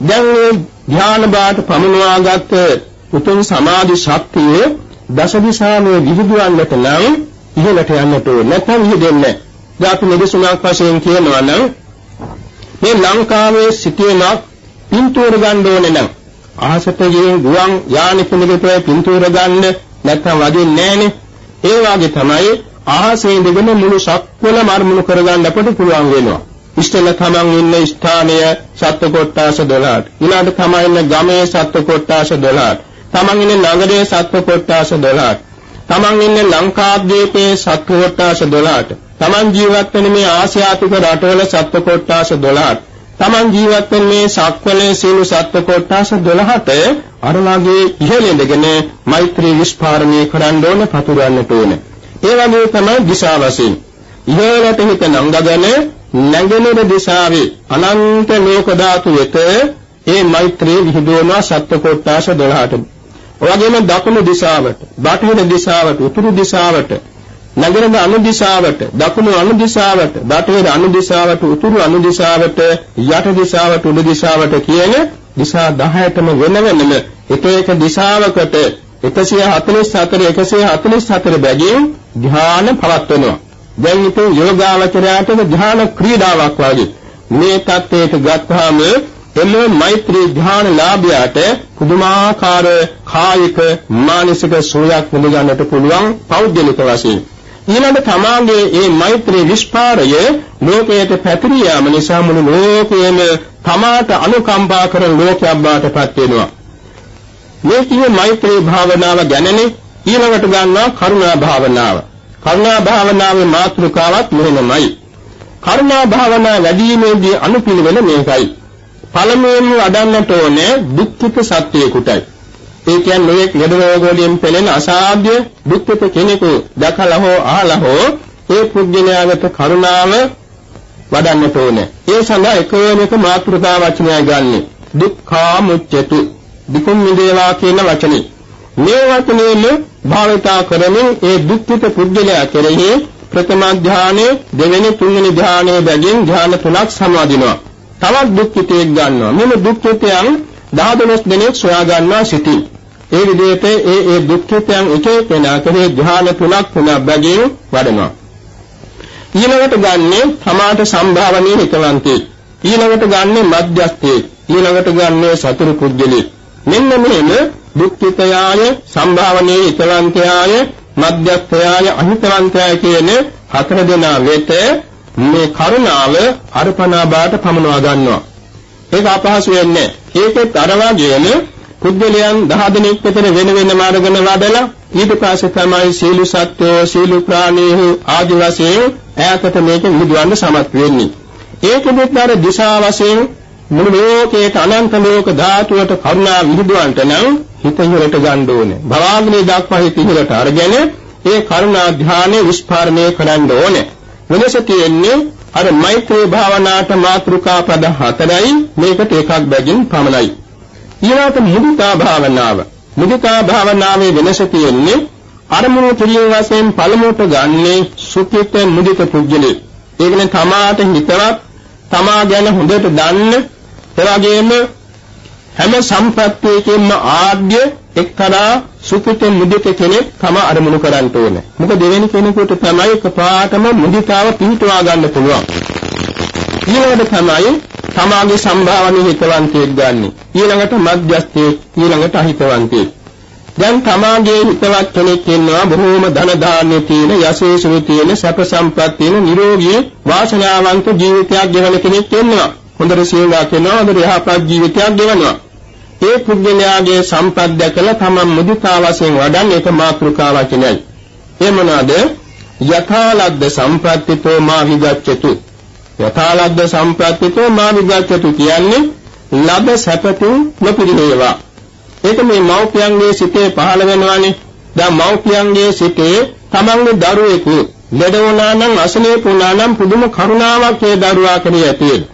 දැන් මේ ධ්‍යාන බාට පමනවාගත් උතුම් සමාධි ශක්තිය දස දිශාමේ විහිදුවන්නට නම් ඉහළට යන්නට ඕනේ නැත්නම් ඉහෙදෙන්නේ නැහැ. අපි නිදසුනක් වශයෙන් කියනවා නම් මේ ලංකාවේ සිටින පින්තූර ගන්න ඕනේ නම් අහසට ගිහින් ගුවන් යානෙ පිළිගතේ පින්තූර ගන්න නැත්නම් වදින්නේ නැහනේ. ඒ වගේ තමයි අහසේ ඉඳගෙන මුළු සක්වල මර්මුණු කරගන්න අපට පුළුවන් වෙනවා. ඉස්තල තමන් ඉන්න ස්ථානය සත්ව කොට්ටාස 12ට. ඊළඟට තමයි ඉන්න ගමේ සත්ව කොට්ටාස 12ට. තමන් ඉන්න නගරයේ සත්ව කොට්ටාස 12ට. තමන් ඉන්නේ ලංකාද්වීපයේ සත්ව කොට්ටාස 12ට. තමන් ජීවත් වෙන මේ ආසියාතික රටවල සත්ව කොට්ටාස 12ට. තමන් ජීවත් වෙන මේ සක්වලේ සීළු සත්ව කොට්ටාස 12ට අර වාගේ ඉහළ ඉඳගෙන මෛත්‍රී විස්පාරණය කරන්න ඕන පතුරවන්නට ඕන. ඒ වගේ තමයි දිශා වශයෙන්. ඉහළට හිත නංගගෙන නැගෙනහිර දිශාවේ අනන්ත ලෝක ධාතු වෙත ඒ මෛත්‍රී විහිදුවනවා සත්ව කොට්ටාස 12ට. ඔයගෙම දකුණු දිශාවට, බටහිර දිශාවට, උතුරු දිශාවට, නගරද අනු දිශාවට, දකුණු අනු දිශාවට, බටහිර අනු දිශාවට, උතුරු අනු දිශාවට, යට දිශාවට, උඩ දිශාවට කියන දිශා 10ටම වෙන වෙනම එක එක දිශාවකට 144 144 බැගින් ධ්‍යාන පවත්වනවා. දැන් ඉතින් යෝගාවචරයට ධ්‍යාන ක්‍රීඩාවක් වගේ මේ தත්ත්වයට ගත්තාම එම මෛත්‍රී ධ්‍යාන ලාභයට පුදුමාකාර කායික මානසික සුවයක් විඳගන්නට පුළුවන් පෞද්ගලික වශයෙන්. ඊළඟ තමාගේ මේ මෛත්‍රී විස්පාරය ලෝකයට පැතිරී යාම නිසා මුළු ලෝකයේම තමාට අනුකම්පා කරන ලෝකයක් බවට පත් වෙනවා. මේ කියේ මෛත්‍රී භාවනාව ගැනනේ ඊළඟට ගන්නවා කරුණා භාවනාව. කරුණා භාවනාවේ මාතෘකාවත් මෙහෙමයි කරුණා භාවනා වැඩිීමේදී අනුපිළිවෙල මේකයි. පළමුවෙන්ම වඩන්නට ඕනේ දුක්ඛිත සත්‍යයකටයි. ඒ කියන්නේ මේ ලෙඩ රෝග වලින් පෙළෙන අසාධ්‍ය දුක්ඛිත කෙනෙකු දැකලා හෝ අහලා හෝ ඒ පුද්ගලයාට කරුණාව වඩන්නට ඕනේ. ඒ සඳහා එකම එක මාතෘකා වචනය ගන්නෙ. දුක්ඛා මුච්චතු. දුකින් මිදේවා කියන වචනේ. මේ වචනේම භාවිතා කරමින් ඒ දුක්ඛිත පුද්ගලයා කෙරෙහි ප්‍රථම ධානයේ දෙවෙනි තුන්වෙනි ධානයේ බැගින් ධාන තුනක් සමාදිනවා. තවත් දුක්ඛිතයෙක් ගන්නවා. මෙන්න දුක්ඛිතයන් 10 දෙනෙක් සොයා ගන්නවා සිටින්. ඒ විදිහට ඒ ඒ දුක්ඛිතයන් එක එකනා කරේ ධ්‍යාන තුනක් තුනක් බැගින් වඩනවා. ඊළඟට ගන්නේ සමාත සම්භාවනීය හිතවන්තේ. ඊළඟට ගන්නේ මධ්‍යස්ථේ. ඊළඟට ගන්නේ සතුරු කුජ්ජලේ. මෙන්න මෙහෙම දුක්ඛිතයාය සම්භාවනීය හිතවන්තයාය මධ්‍යස්ථයාය අහිතවන්තයාය කියන හතර දෙනා වෙත මේ කරුණාව අර්පණා බාට පමනවා ගන්නවා. ඒක අපහසු වෙන්නේ. ඒකෙත් අර වගේම කුද්දලයන් 10 දෙනෙක් විතර වෙන වෙන මාර්ගන වඩලා ඊට පස්සේ තමයි සීල සත්වෝ සීල ප්‍රාණීහු ආදි වශයෙන් ඈතට මේක විදුවන්න සමත් වෙන්නේ. ඒකෙත් අර දිශා වශයෙන් මුළු ලෝකයේ අනන්ත ලෝක ධාතුවට කරුණා විහිදුවන්ට නම් හිත ඉහළට ගන්න ඕනේ. භවග්නේ දක්වා හිත ඉහළට අරගෙන ඒ කරුණා ධානය විස්පාරණය කරන්න ඕනේ. වෙනස තියෙන්නේ අර මෛත්‍රී භාවනාවට මාතෘකා පද හතරයි මේකට එකක් බැගින් පමණයි. ඊළාට මුදිතා භාවනාව. මුදිතා භාවනාවේ වෙනස තියෙන්නේ අරමුණු පිළිවෙල වශයෙන් පළමුවට ගන්නේ සුඛිත මුදිත පුජ්‍යලේ. ඒ කියන්නේ තමාට හිතවත් තමා ගැන හොඳට දන්න එවැගේම හැම සම්පත්තියකින්ම ආද්‍ය එක්තරා සුපිත මුදිත කෙනෙක් තම අරමුණු කරන්න ඕනේ. මොකද දෙවෙනි කෙනෙකුට තමයි එකපාරටම මුදිතාව පිහිටවා ගන්න පුළුවන්. ඊළඟට තමයි තමාගේ සම්භාවනීය හිතවන්තයෙක් ගන්න. ඊළඟට මධ්‍යස්ථයේ ඊළඟට අහිතවන්තයෙක්. දැන් තමාගේ හිතවත් කෙනෙක් ඉන්නවා බොහෝම ධන දාන්නේ තියෙන යසෝසුරු තියෙන සැප සම්පත් තියෙන නිරෝගී වාසනාවන්ත ජීවිතයක් ගෙවන කෙනෙක් ඉන්නවා. හොඳට සීලා කරනවා හොඳට යහපත් ජීවිතයක් ගෙවනවා. ඒ පුද්ගලයාගේ සම්පත් දැකලා තමන් මුදිතා වශයෙන් වඩන්නේ ඒක මාතෘකා වචනයයි. ඒ මොනවාද? යථාලද්ද සම්ප්‍රත්තිතෝ මා විගච්ඡතු. යථාලද්ද සම්ප්‍රත්තිතෝ මා විගච්ඡතු කියන්නේ ලබ සැපතුන් නොපිරිනේවා. ඒක මේ මෞපියන්ගේ සිතේ පහළ වෙනවානේ. දැන් මෞපියන්ගේ සිතේ තමන්ගේ දරුවෙකු ලෙඩ වුණා නම් අසනීප වුණා නම් පුදුම කරුණාවක් ඒ දරුවා කෙරෙහි ඇති වෙනවා.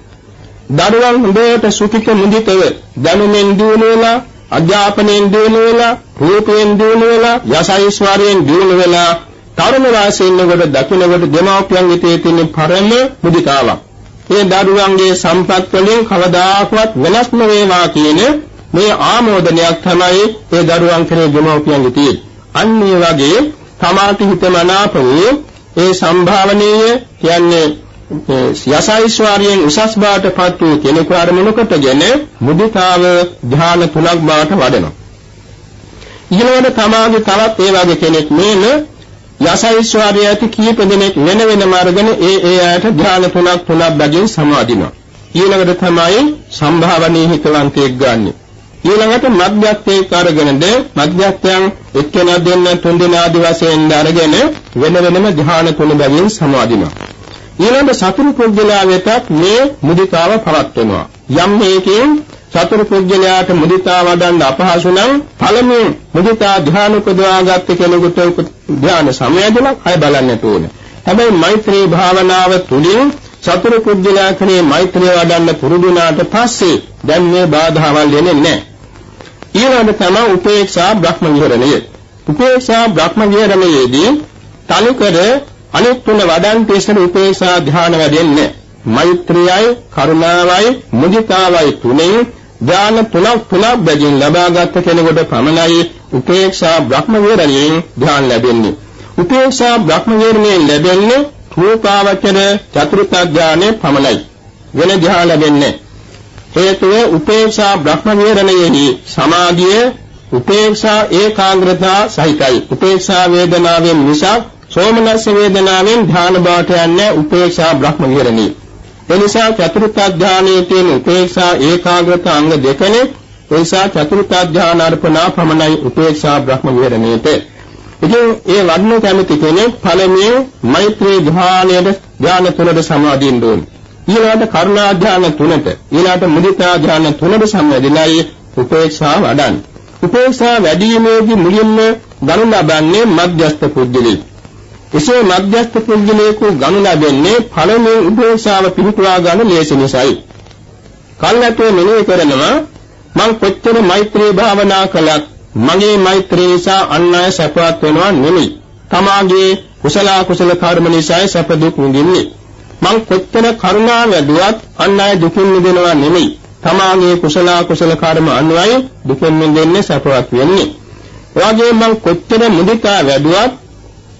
දරුවන් හොඳට සුඛිත මුදිතව දැනුමෙන් දිනු වෙලා අධ්‍යාපනයෙන් දිනු වෙලා රූපයෙන් දිනු වෙලා යසයිස්වරයෙන් දිනු වෙලා තරුණ වාසයෙන් කොට දකින්නකොට දෙමාපියන් හිතේ තියෙන පරම මුදිතාවක්. ඒ දරුවන්ගේ සම්පත් වලින් කවදාකවත් වෙනස් නොවේවා කියන මේ ආමෝදනයක් තමයි ඒ දරුවන් කෙරේ දෙමාපියන්ගේ තියෙන්නේ. අන්න ඒ වගේ තමාට හිතමනාප වූ ඒ සම්භාවනීය කියන්නේ යසයිස්වාරියෙන් උසස් බාටපත් වූ කෙනෙකු අරමුණු කොටගෙන මුදිතාව ධ්‍යාන තුනක් බාට වඩනවා. ඊළඟට තමාගේ තවත් ඒ වගේ කෙනෙක් මේන යසයිස්වාරිය ඇති කීප දෙනෙක් වෙන වෙනම අරගෙන ඒ ඒ ආයත ධ්‍යාන තුනක් තුනක් බැගින් සමාදිනවා. ඊළඟට තමයි සම්භාවනීය හිතවන්තයෙක් ගන්නෙ. ඊළඟට මධ්‍යස්ථයේ අරගෙනද මධ්‍යස්ථයන් එක්කෙනා දෙන්න තුන් දෙනා ආදි වශයෙන් අරගෙන වෙන වෙනම ධ්‍යාන තුන බැගින් සමාදිනවා. ඊළඟ සතුරු පුද්ගලයා වෙතත් මේ මුදිතාව පවත්වනවා. යම් මේකෙන් සතුරු පුද්ගලයාට මුදිතා වඩන්න අපහසු නම් පළමුව මුදිතා ධ්‍යාන උපදවාගත්ත කෙනෙකුට ධ්‍යාන සමයදලා අය බලන්නට ඕනේ. හැබැයි මෛත්‍රී භාවනාව තුළින් සතුරු පුද්ගලයා කෙනේ මෛත්‍රිය වඩන්න පුරුදුනාට පස්සේ දැන් මේ බාධාවල් එන්නේ නැහැ. ඊළඟට තමයි උපේක්ෂා බ්‍රහ්ම විහරණය. උපේක්ෂා බ්‍රහ්ම විහරණයේදී තනිකර අනිත් තුන වඩන් තේසන උපේක්ෂා ධ්‍යාන වැඩෙන්නේ. මෛත්‍රියයි කරුණාවයි මුදිතාවයි තුනේ ධ්‍යාන තුනක් තුනක් බැගින් ලබාගත් කෙනෙකුට පමණයි උපේක්ෂා බ්‍රහ්ම විහරණයෙන් ධ්‍යාන ලැබෙන්නේ. උපේක්ෂා බ්‍රහ්ම විහරණයෙන් ලැබෙන්නේ රූපාවචර චතුර්ථ ධ්‍යානෙ පමණයි. වෙන ධ්‍යාන ලැබෙන්නේ. හේතුව උපේක්ෂා බ්‍රහ්ම විහරණයෙහි සමාධිය උපේක්ෂා ඒකාග්‍රතාව සහිතයි. උපේක්ෂා වේදනාවෙන් නිසා සෝමනස්ස වේදනාවෙන් ධ්‍යාන බවට යන්නේ උපේක්ෂා බ්‍රහ්ම විහරණී. ඒ නිසා චතුර්ථ ධ්‍යානයේ තියෙන උපේක්ෂා ඒකාග්‍රත අංග දෙකනේ ඒ නිසා චතුර්ථ ධ්‍යාන අර්පණා පමණයි උපේක්ෂා බ්‍රහ්ම විහරණීට. ඉතින් ඒ වඩන කැමති කෙනෙක් පළමුවෙන් මෛත්‍රී ධ්‍යානයේ ධ්‍යාන තුනට සමාදින්න ඕනේ. ඊළඟට කරුණා ධ්‍යාන තුනට ඊළඟට මුදිතා ධ්‍යාන තුනට සම්බන්ධයි උපේක්ෂා වඩන්නේ. උපේක්ෂා වැඩිීමේදී මුලින්ම ගනු ලබන්නේ මධ්‍යස්ථ පුද්ගලෙක්. එසේ මධ්‍යස්ථ පුද්ගලයෙකු ගනු ලැබෙන්නේ පළමුවෙන් උපේක්ෂාව පිහිටුවා ගන්න ලේසි නිසායි. කල්ැතුව මෙනෙහි කරනවා මං කොච්චර මෛත්‍රී භාවනා කළත් මගේ මෛත්‍රී නිසා අන් අය සැපවත් වෙනවා නෙමෙයි. තමාගේ කුසල කුසල කර්ම නිසා සැප දුක් විඳින්නේ. මං කොච්චර කරුණා වැඩුවත් අන් අය දුකින් මිදෙනවා නෙමෙයි. තමාගේ කුසල කුසල කර්ම අනුවයි දුකින් මිදෙන්නේ සැපවත් වෙන්නේ. එවාගේ මං කොච්චර මුදිතා වැඩුවත්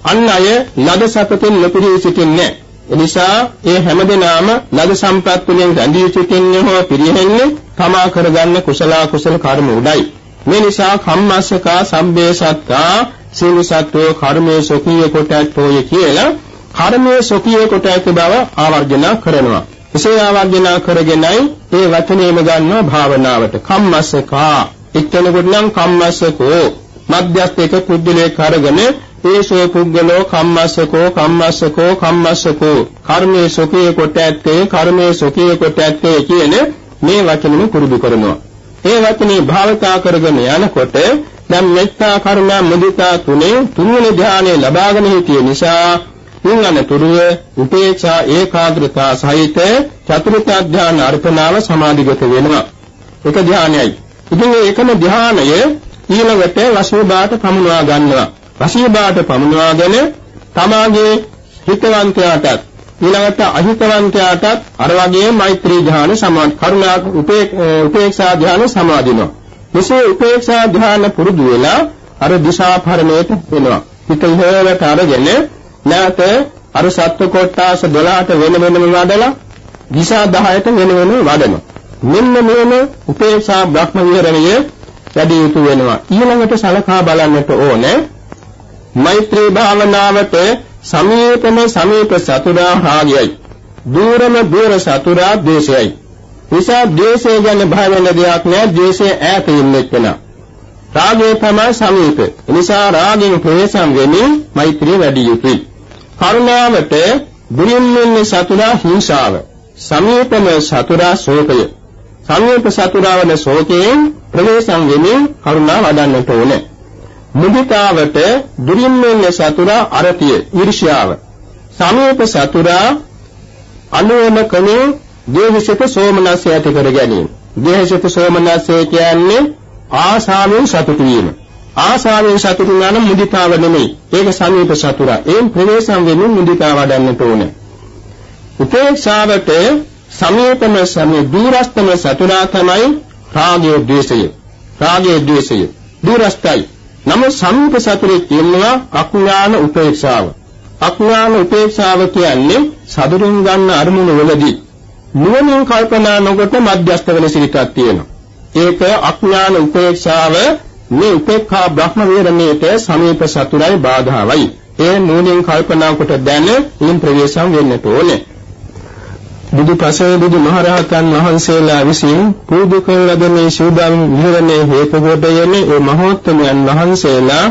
අන් අය ලද සපතෙන් නොපිරී සිටින්නේ. එනිසා ඒ හැමදෙනාම ලද සම්පත් වලින් රැඳී සිටින්නේ හෝ පිරිහෙන්නේ තමා කරගන්න කුසල කුසල කර්ම උඩයි. මේ නිසා කම්මස්සකා සම්බේ සත්තා සීල සත්වෝ කර්මයේ සොකීය කොට ඇත්තෝය කියලා කර්මයේ සොකීය කොට ඇති බව ආවර්ජන කරනවා. එසේ ආවර්ජන කරගෙනයි ඒ වචනේම ගන්නවා භාවනාවට. කම්මස්සකා. එක්කෙනෙකුට නම් කම්මස්සකෝ. මධ්‍යස්ථ එක පුද්ගලයෙක් අරගෙන ඒසෝ පුද්ගලෝ කම්මස්සකෝ කම්මස්සකෝ කම්මස්සකෝ කර්මයේ සොකේ කොට ඇත්තේ කර්මයේ සොකේ කොට ඇත්තේ කියන මේ වචනෙම පුරුදු කරනවා. ඒ වචනේ භාවිතා කරගෙන යනකොට දැන් මෙත්තා කරුණා මුදිතා තුනේ තුන්වෙනි ධානය ලබාගෙන සිටිය නිසා තුන්වන තුරුව උපේක්ෂා ඒකාග්‍රතාව සහිත චතුර්ථ ධාන අර්පණාව සමාධිගත වෙනවා. එක ධානයයි. ඉතින් මේ එකම ධානය ඊළඟට වශීභාට පමුණවා ගන්නවා. වශීභාට පමුණවාගෙන තමාගේ හිතවන්තයාටත් ඊළඟට අහිතවන්තයාටත් අර වගේ මෛත්‍රී ධ්‍යාන සමාධි කරුණා උපේක්ෂා ධ්‍යාන සමාදිනවා. මෙසේ උපේක්ෂා ධ්‍යාන පුරුදු වෙලා අර දිශාපරණයට වෙනවා. හිත ඉහළට අරගෙන නැවත අර සත්ව කොටාස 12ට වෙන වෙනම වඩලා දිශා 10ට වෙන වෙන වඩනවා. මෙන්න මේන උපේක්ෂා බ්‍රහ්ම විහරණය වැඩි යුතු වෙනවා. ඊළඟට සලකා බලන්නට ඕනේ මෛත්‍රී භාවනාවට සමීපම සමීප සතුරා රාගයයි. දූරම දූර සතුරා ද්වේෂයයි. නිසා ද්වේෂය ගැන භය වෙන දෙයක් නෑ ද්වේෂය ඈත ඉන්නෙත් වෙනවා. රාගය තමයි සමීප. නිසා රාගයෙන් ප්‍රවේශම් වෙමින් මෛත්‍රිය වැඩි යුතුයි. කරුණාවට දුරින් ඉන්නේ සතුරා හිංසාව. සමීපම සතුරා ශෝකය. සමීප සතුරා වන ශෝකයෙන් ප්‍රවේශම් වෙමින් කරුණාව වඩන්නට ඕනේ. මුදිතාවට දුරින් ඉන්නේ සතුරා අරතිය, ඊර්ෂ්‍යාව. සමීප සතුරා අනුවම කනේ දේහසිත සෝමනස්ය ඇති කර ගැනීම. දේහසිත සෝමනස්ය කියන්නේ ආශාවෙන් සතුටු වීම. ආශාවෙන් සතුටු නම් මුදිතාව නෙමෙයි. ඒක සමීප සතුරා. ඒන් ප්‍රවේශම් වෙමින් මුදිතාව වඩන්නට ඕනේ. උපේක්ෂාවට සමීපම සමී දුරස්තම සතුරා තමයි රාගය ද්වේෂය. රාගය ද්වේෂය. දුරස්තයි. නම සමීප සතුරේ කියනවා අඥාන උපේක්ෂාව. අඥාන උපේක්ෂාව කියන්නේ සතුරින් ගන්න අරමුණු වලදී නුවණින් කල්පනා නොකොට මධ්‍යස්ථ වෙන සිතක් තියෙනවා. ඒක අඥාන උපේක්ෂාව මේ උපේක්ඛා බ්‍රහ්ම වේරණයට සමීප සතුරයි බාධාවයි. ඒ නුවණින් කල්පනා කොට දැන ඉන් ප්‍රවේශම් වෙන්නට ඕනේ. බුදු පසේ බුදු මහරහතන් වහන්සේලා විසින් පුරුදු කරන ලද මේ සූදානම් විහරණයේ හේතු කොට යන්නේ ඒ මහෝත්තමයන් වහන්සේලා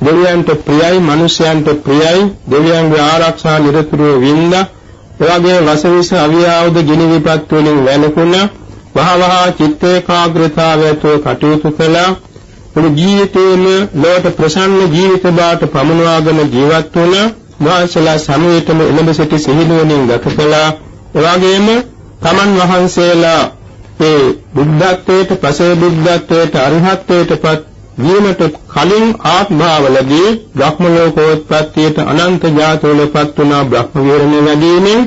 දෙවියන්ට ප්‍රියයි මිනිසයන්ට ප්‍රියයි දෙවියන්ගේ ආරක්ෂා නිරතුරුව වින්දා එවැගේ වසවිස අවියාවද ගිනි විපත් වලින් වැළකුණ වහවහ චිත්ත ඒකාග්‍රතාවයතෝ කටයුතු කළා. මුළු ජීවිතේම ලෝක ප්‍රසන්න ජීවිත බාට පමුණවාගෙන ජීවත් වුණ වාසලා සමයේතම එළඹ සිටි සිහිනුවණින් ගත කළා. එවැගේම තමන් වහන්සේලා ඒ බුද්ධත්වයට පසේ බුද්ධත්වයට අරහත්ත්වයටපත් වීමට කලින් ආත්මාවලදී බ්‍රහ්ම ලෝකෝත්පත්තියට අනන්ත ජාතවලපත් වුණා බ්‍රහ්ම විහරණය වැඩිමෙන්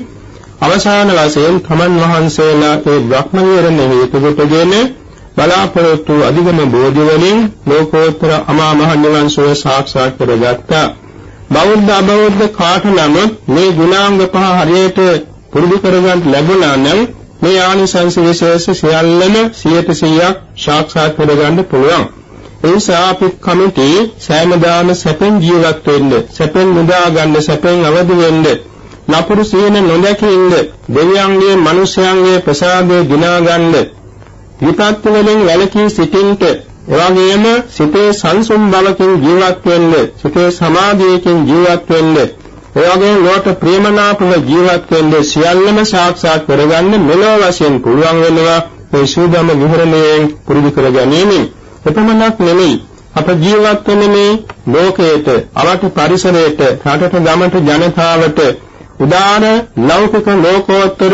අවසාන වශයෙන් තමන් වහන්සේලා ඒ බ්‍රහ්ම විහරණය හේතු කොටගෙන බලාපොරොත්තු අධිගම බෝධි වලින් ලෝකෝත්තර අමා මහ නිවන් සුව සාක්ෂාත් කරගත්තා. බෞද්ධ අබෞද්ධ කාට නමුත් මේ ගුණාංග පහ හරියට පුරුදු කරගන්න ලැබුණා නම් මේ ආනිසංස විශේෂ සියල්ලම 100%ක් සාක්ෂාත් කරගන්න පුළුවන්. ඒ නිසා අපි කමිටි සෑමදාම සැපෙන් ජීවත් වෙන්න, සැපෙන් මුදා ගන්න, සැපෙන් අවදි වෙන්න, නපුරු සීන නොදැකින්න, දෙවියන්ගේ, මිනිස්යන්ගේ ප්‍රසාදය දිනා ගන්න, විපත් වලින් වැළකී සිටින්ට, එවැගේම සිතේ සංසුන් බවකින් ජීවත් වෙන්න, සිතේ සමාධියකින් ජීවත් වෙන්න, එවැගේ ලෝක ප්‍රේමනාපව ජීවත් වෙන්න සියල්ලම සාක්ෂාත් කරගන්න මෙලොව වශයෙන් පුළුවන් වෙනවා මේ සූදාම විහරණයෙන් පුරුදු කර ගැනීමෙන්. එපමණක් නෙමෙයි. අප ජීවත් වෙන මේ ලෝකයට අවටි පරිසරයට රටට ගමට ජනතාවට උදාන ලෞකික ලෝකෝත්තර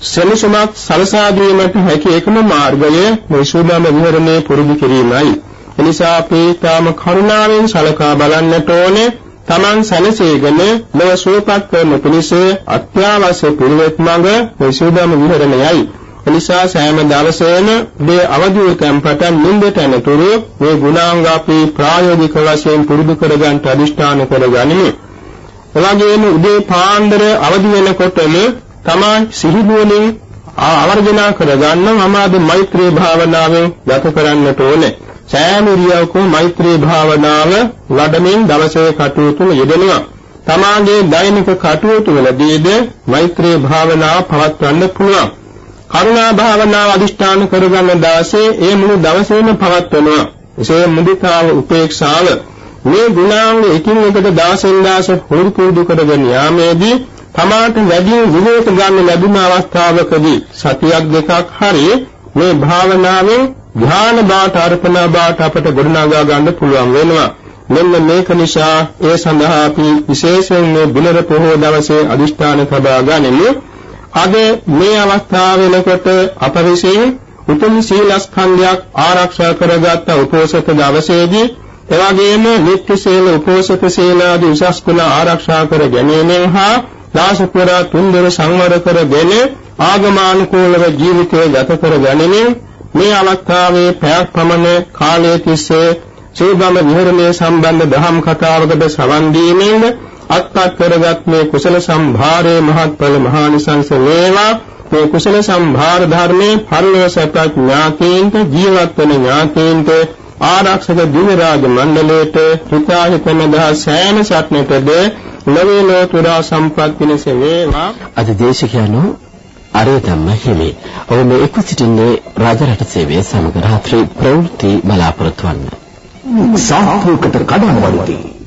සෙනසුමක් සලසා දීමට හැකි එකම මාර්ගය මේ සූදාම විහරණේ පුරුදු කිරීමයි. එනිසා අපි තාම කරුණාවෙන් සලකා බලන්නට ඕනේ තමන් සැලසේගෙන ලොව සුවපත් කරන පිණිස අත්‍යවශ්‍ය පිළිවෙත් මඟ මේ සූදාම විහරණයයි. එනිසා සෑම දවසේම මේ අවදිව කම්පටන් නින්දට යනතුරු මේ ගුණාංග අපි ප්‍රායෝගික වශයෙන් පුරුදු කරගන්න අදිෂ්ඨාන කරගනිමු. එවැගේම උදේ පාන්දර අවදි වෙනකොටම තමා සිහිනුවණින් ආවර්ජනා කරගන්න මම අද මෛත්‍රී භාවනාවෙන් ගත කරන්නට ඕනේ. සෑම ඉරියව්වකම මෛත්‍රී භාවනාව වඩමින් දවසේ කටයුතු යෙදෙනවා. තමාගේ දෛනික කටයුතු වලදීද මෛත්‍රී භාවනාව පවත්වන්න පුළුවන්. කරුණා භාවනාව අදිෂ්ඨාන කරගන්න දවසේ ඒ මුළු දවසේම පවත්වනවා. එසේ මුදිතාව උපේක්ෂාව මේ ගුණාංග එකින් එකට දවසෙන් දවස පුරුදු පුරුදු කරගෙන යාමේදී තමාට වැඩි විවේක ගන්න ලැබුණ අවස්ථාවකදී සතියක් දෙකක් හරි මේ භාවනාවෙන් ධ්‍යාන බාට අර්පණා බාට අපට ගොඩනගා ගන්න පුළුවන් වෙනවා. මෙන්න මේක නිසා ඒ සඳහා අපි විශේෂයෙන් මේ බුලර පොහොව දවසේ අදිෂ්ඨාන සබා ගනිමු. අද මේ අවස්ථාව වෙනකොට අප විසින් උතුම් සීලස්කන්ධයක් ආරක්ෂා කරගත් උපෝසත දවසේදී එවැගේම නිත්‍ය සීල උපෝසත සීල ආදී උසස් කුල ආරක්ෂා කර ගැනීමෙන් හා දාස පුරා තුන්දර සංවර කරගෙන ආගමානුකූලව ජීවිතය ගත කර ගැනීමෙන් මේ අවස්ථාවේ පැයක් පමණ කාලය තිස්සේ සෝගම විහරණයේ සම්බන්ධ දහම් කතාවකට සවන් දීමෙන්ද අත්පත් කරගත් මේ කුසල සම්භාරයේ මහත්ඵල මහානිසංස වේවා. මේ කුසල සම්භාර ධර්මයේ පරිලෝසපත් ඥාතීන්ට ජීවත් වන ඥාතීන්ට ආරක්ෂක දිව්‍ය රාජ මණ්ඩලයට හිතාහිතමදා සෑම සත්නෙටද ලෝකේ ලෝතුරා සම්පත් පිණිස වේවා අද දේශකයන්ෝ අරේ ධම්ම හිමි. ඔබ මේ එක්ව සිටින්නේ රාජරට සේවයේ සමග රාත්‍රී ප්‍රවෘත්ති බලාපොරොත්තු වන්න. සාහෝකට කඩන වලදී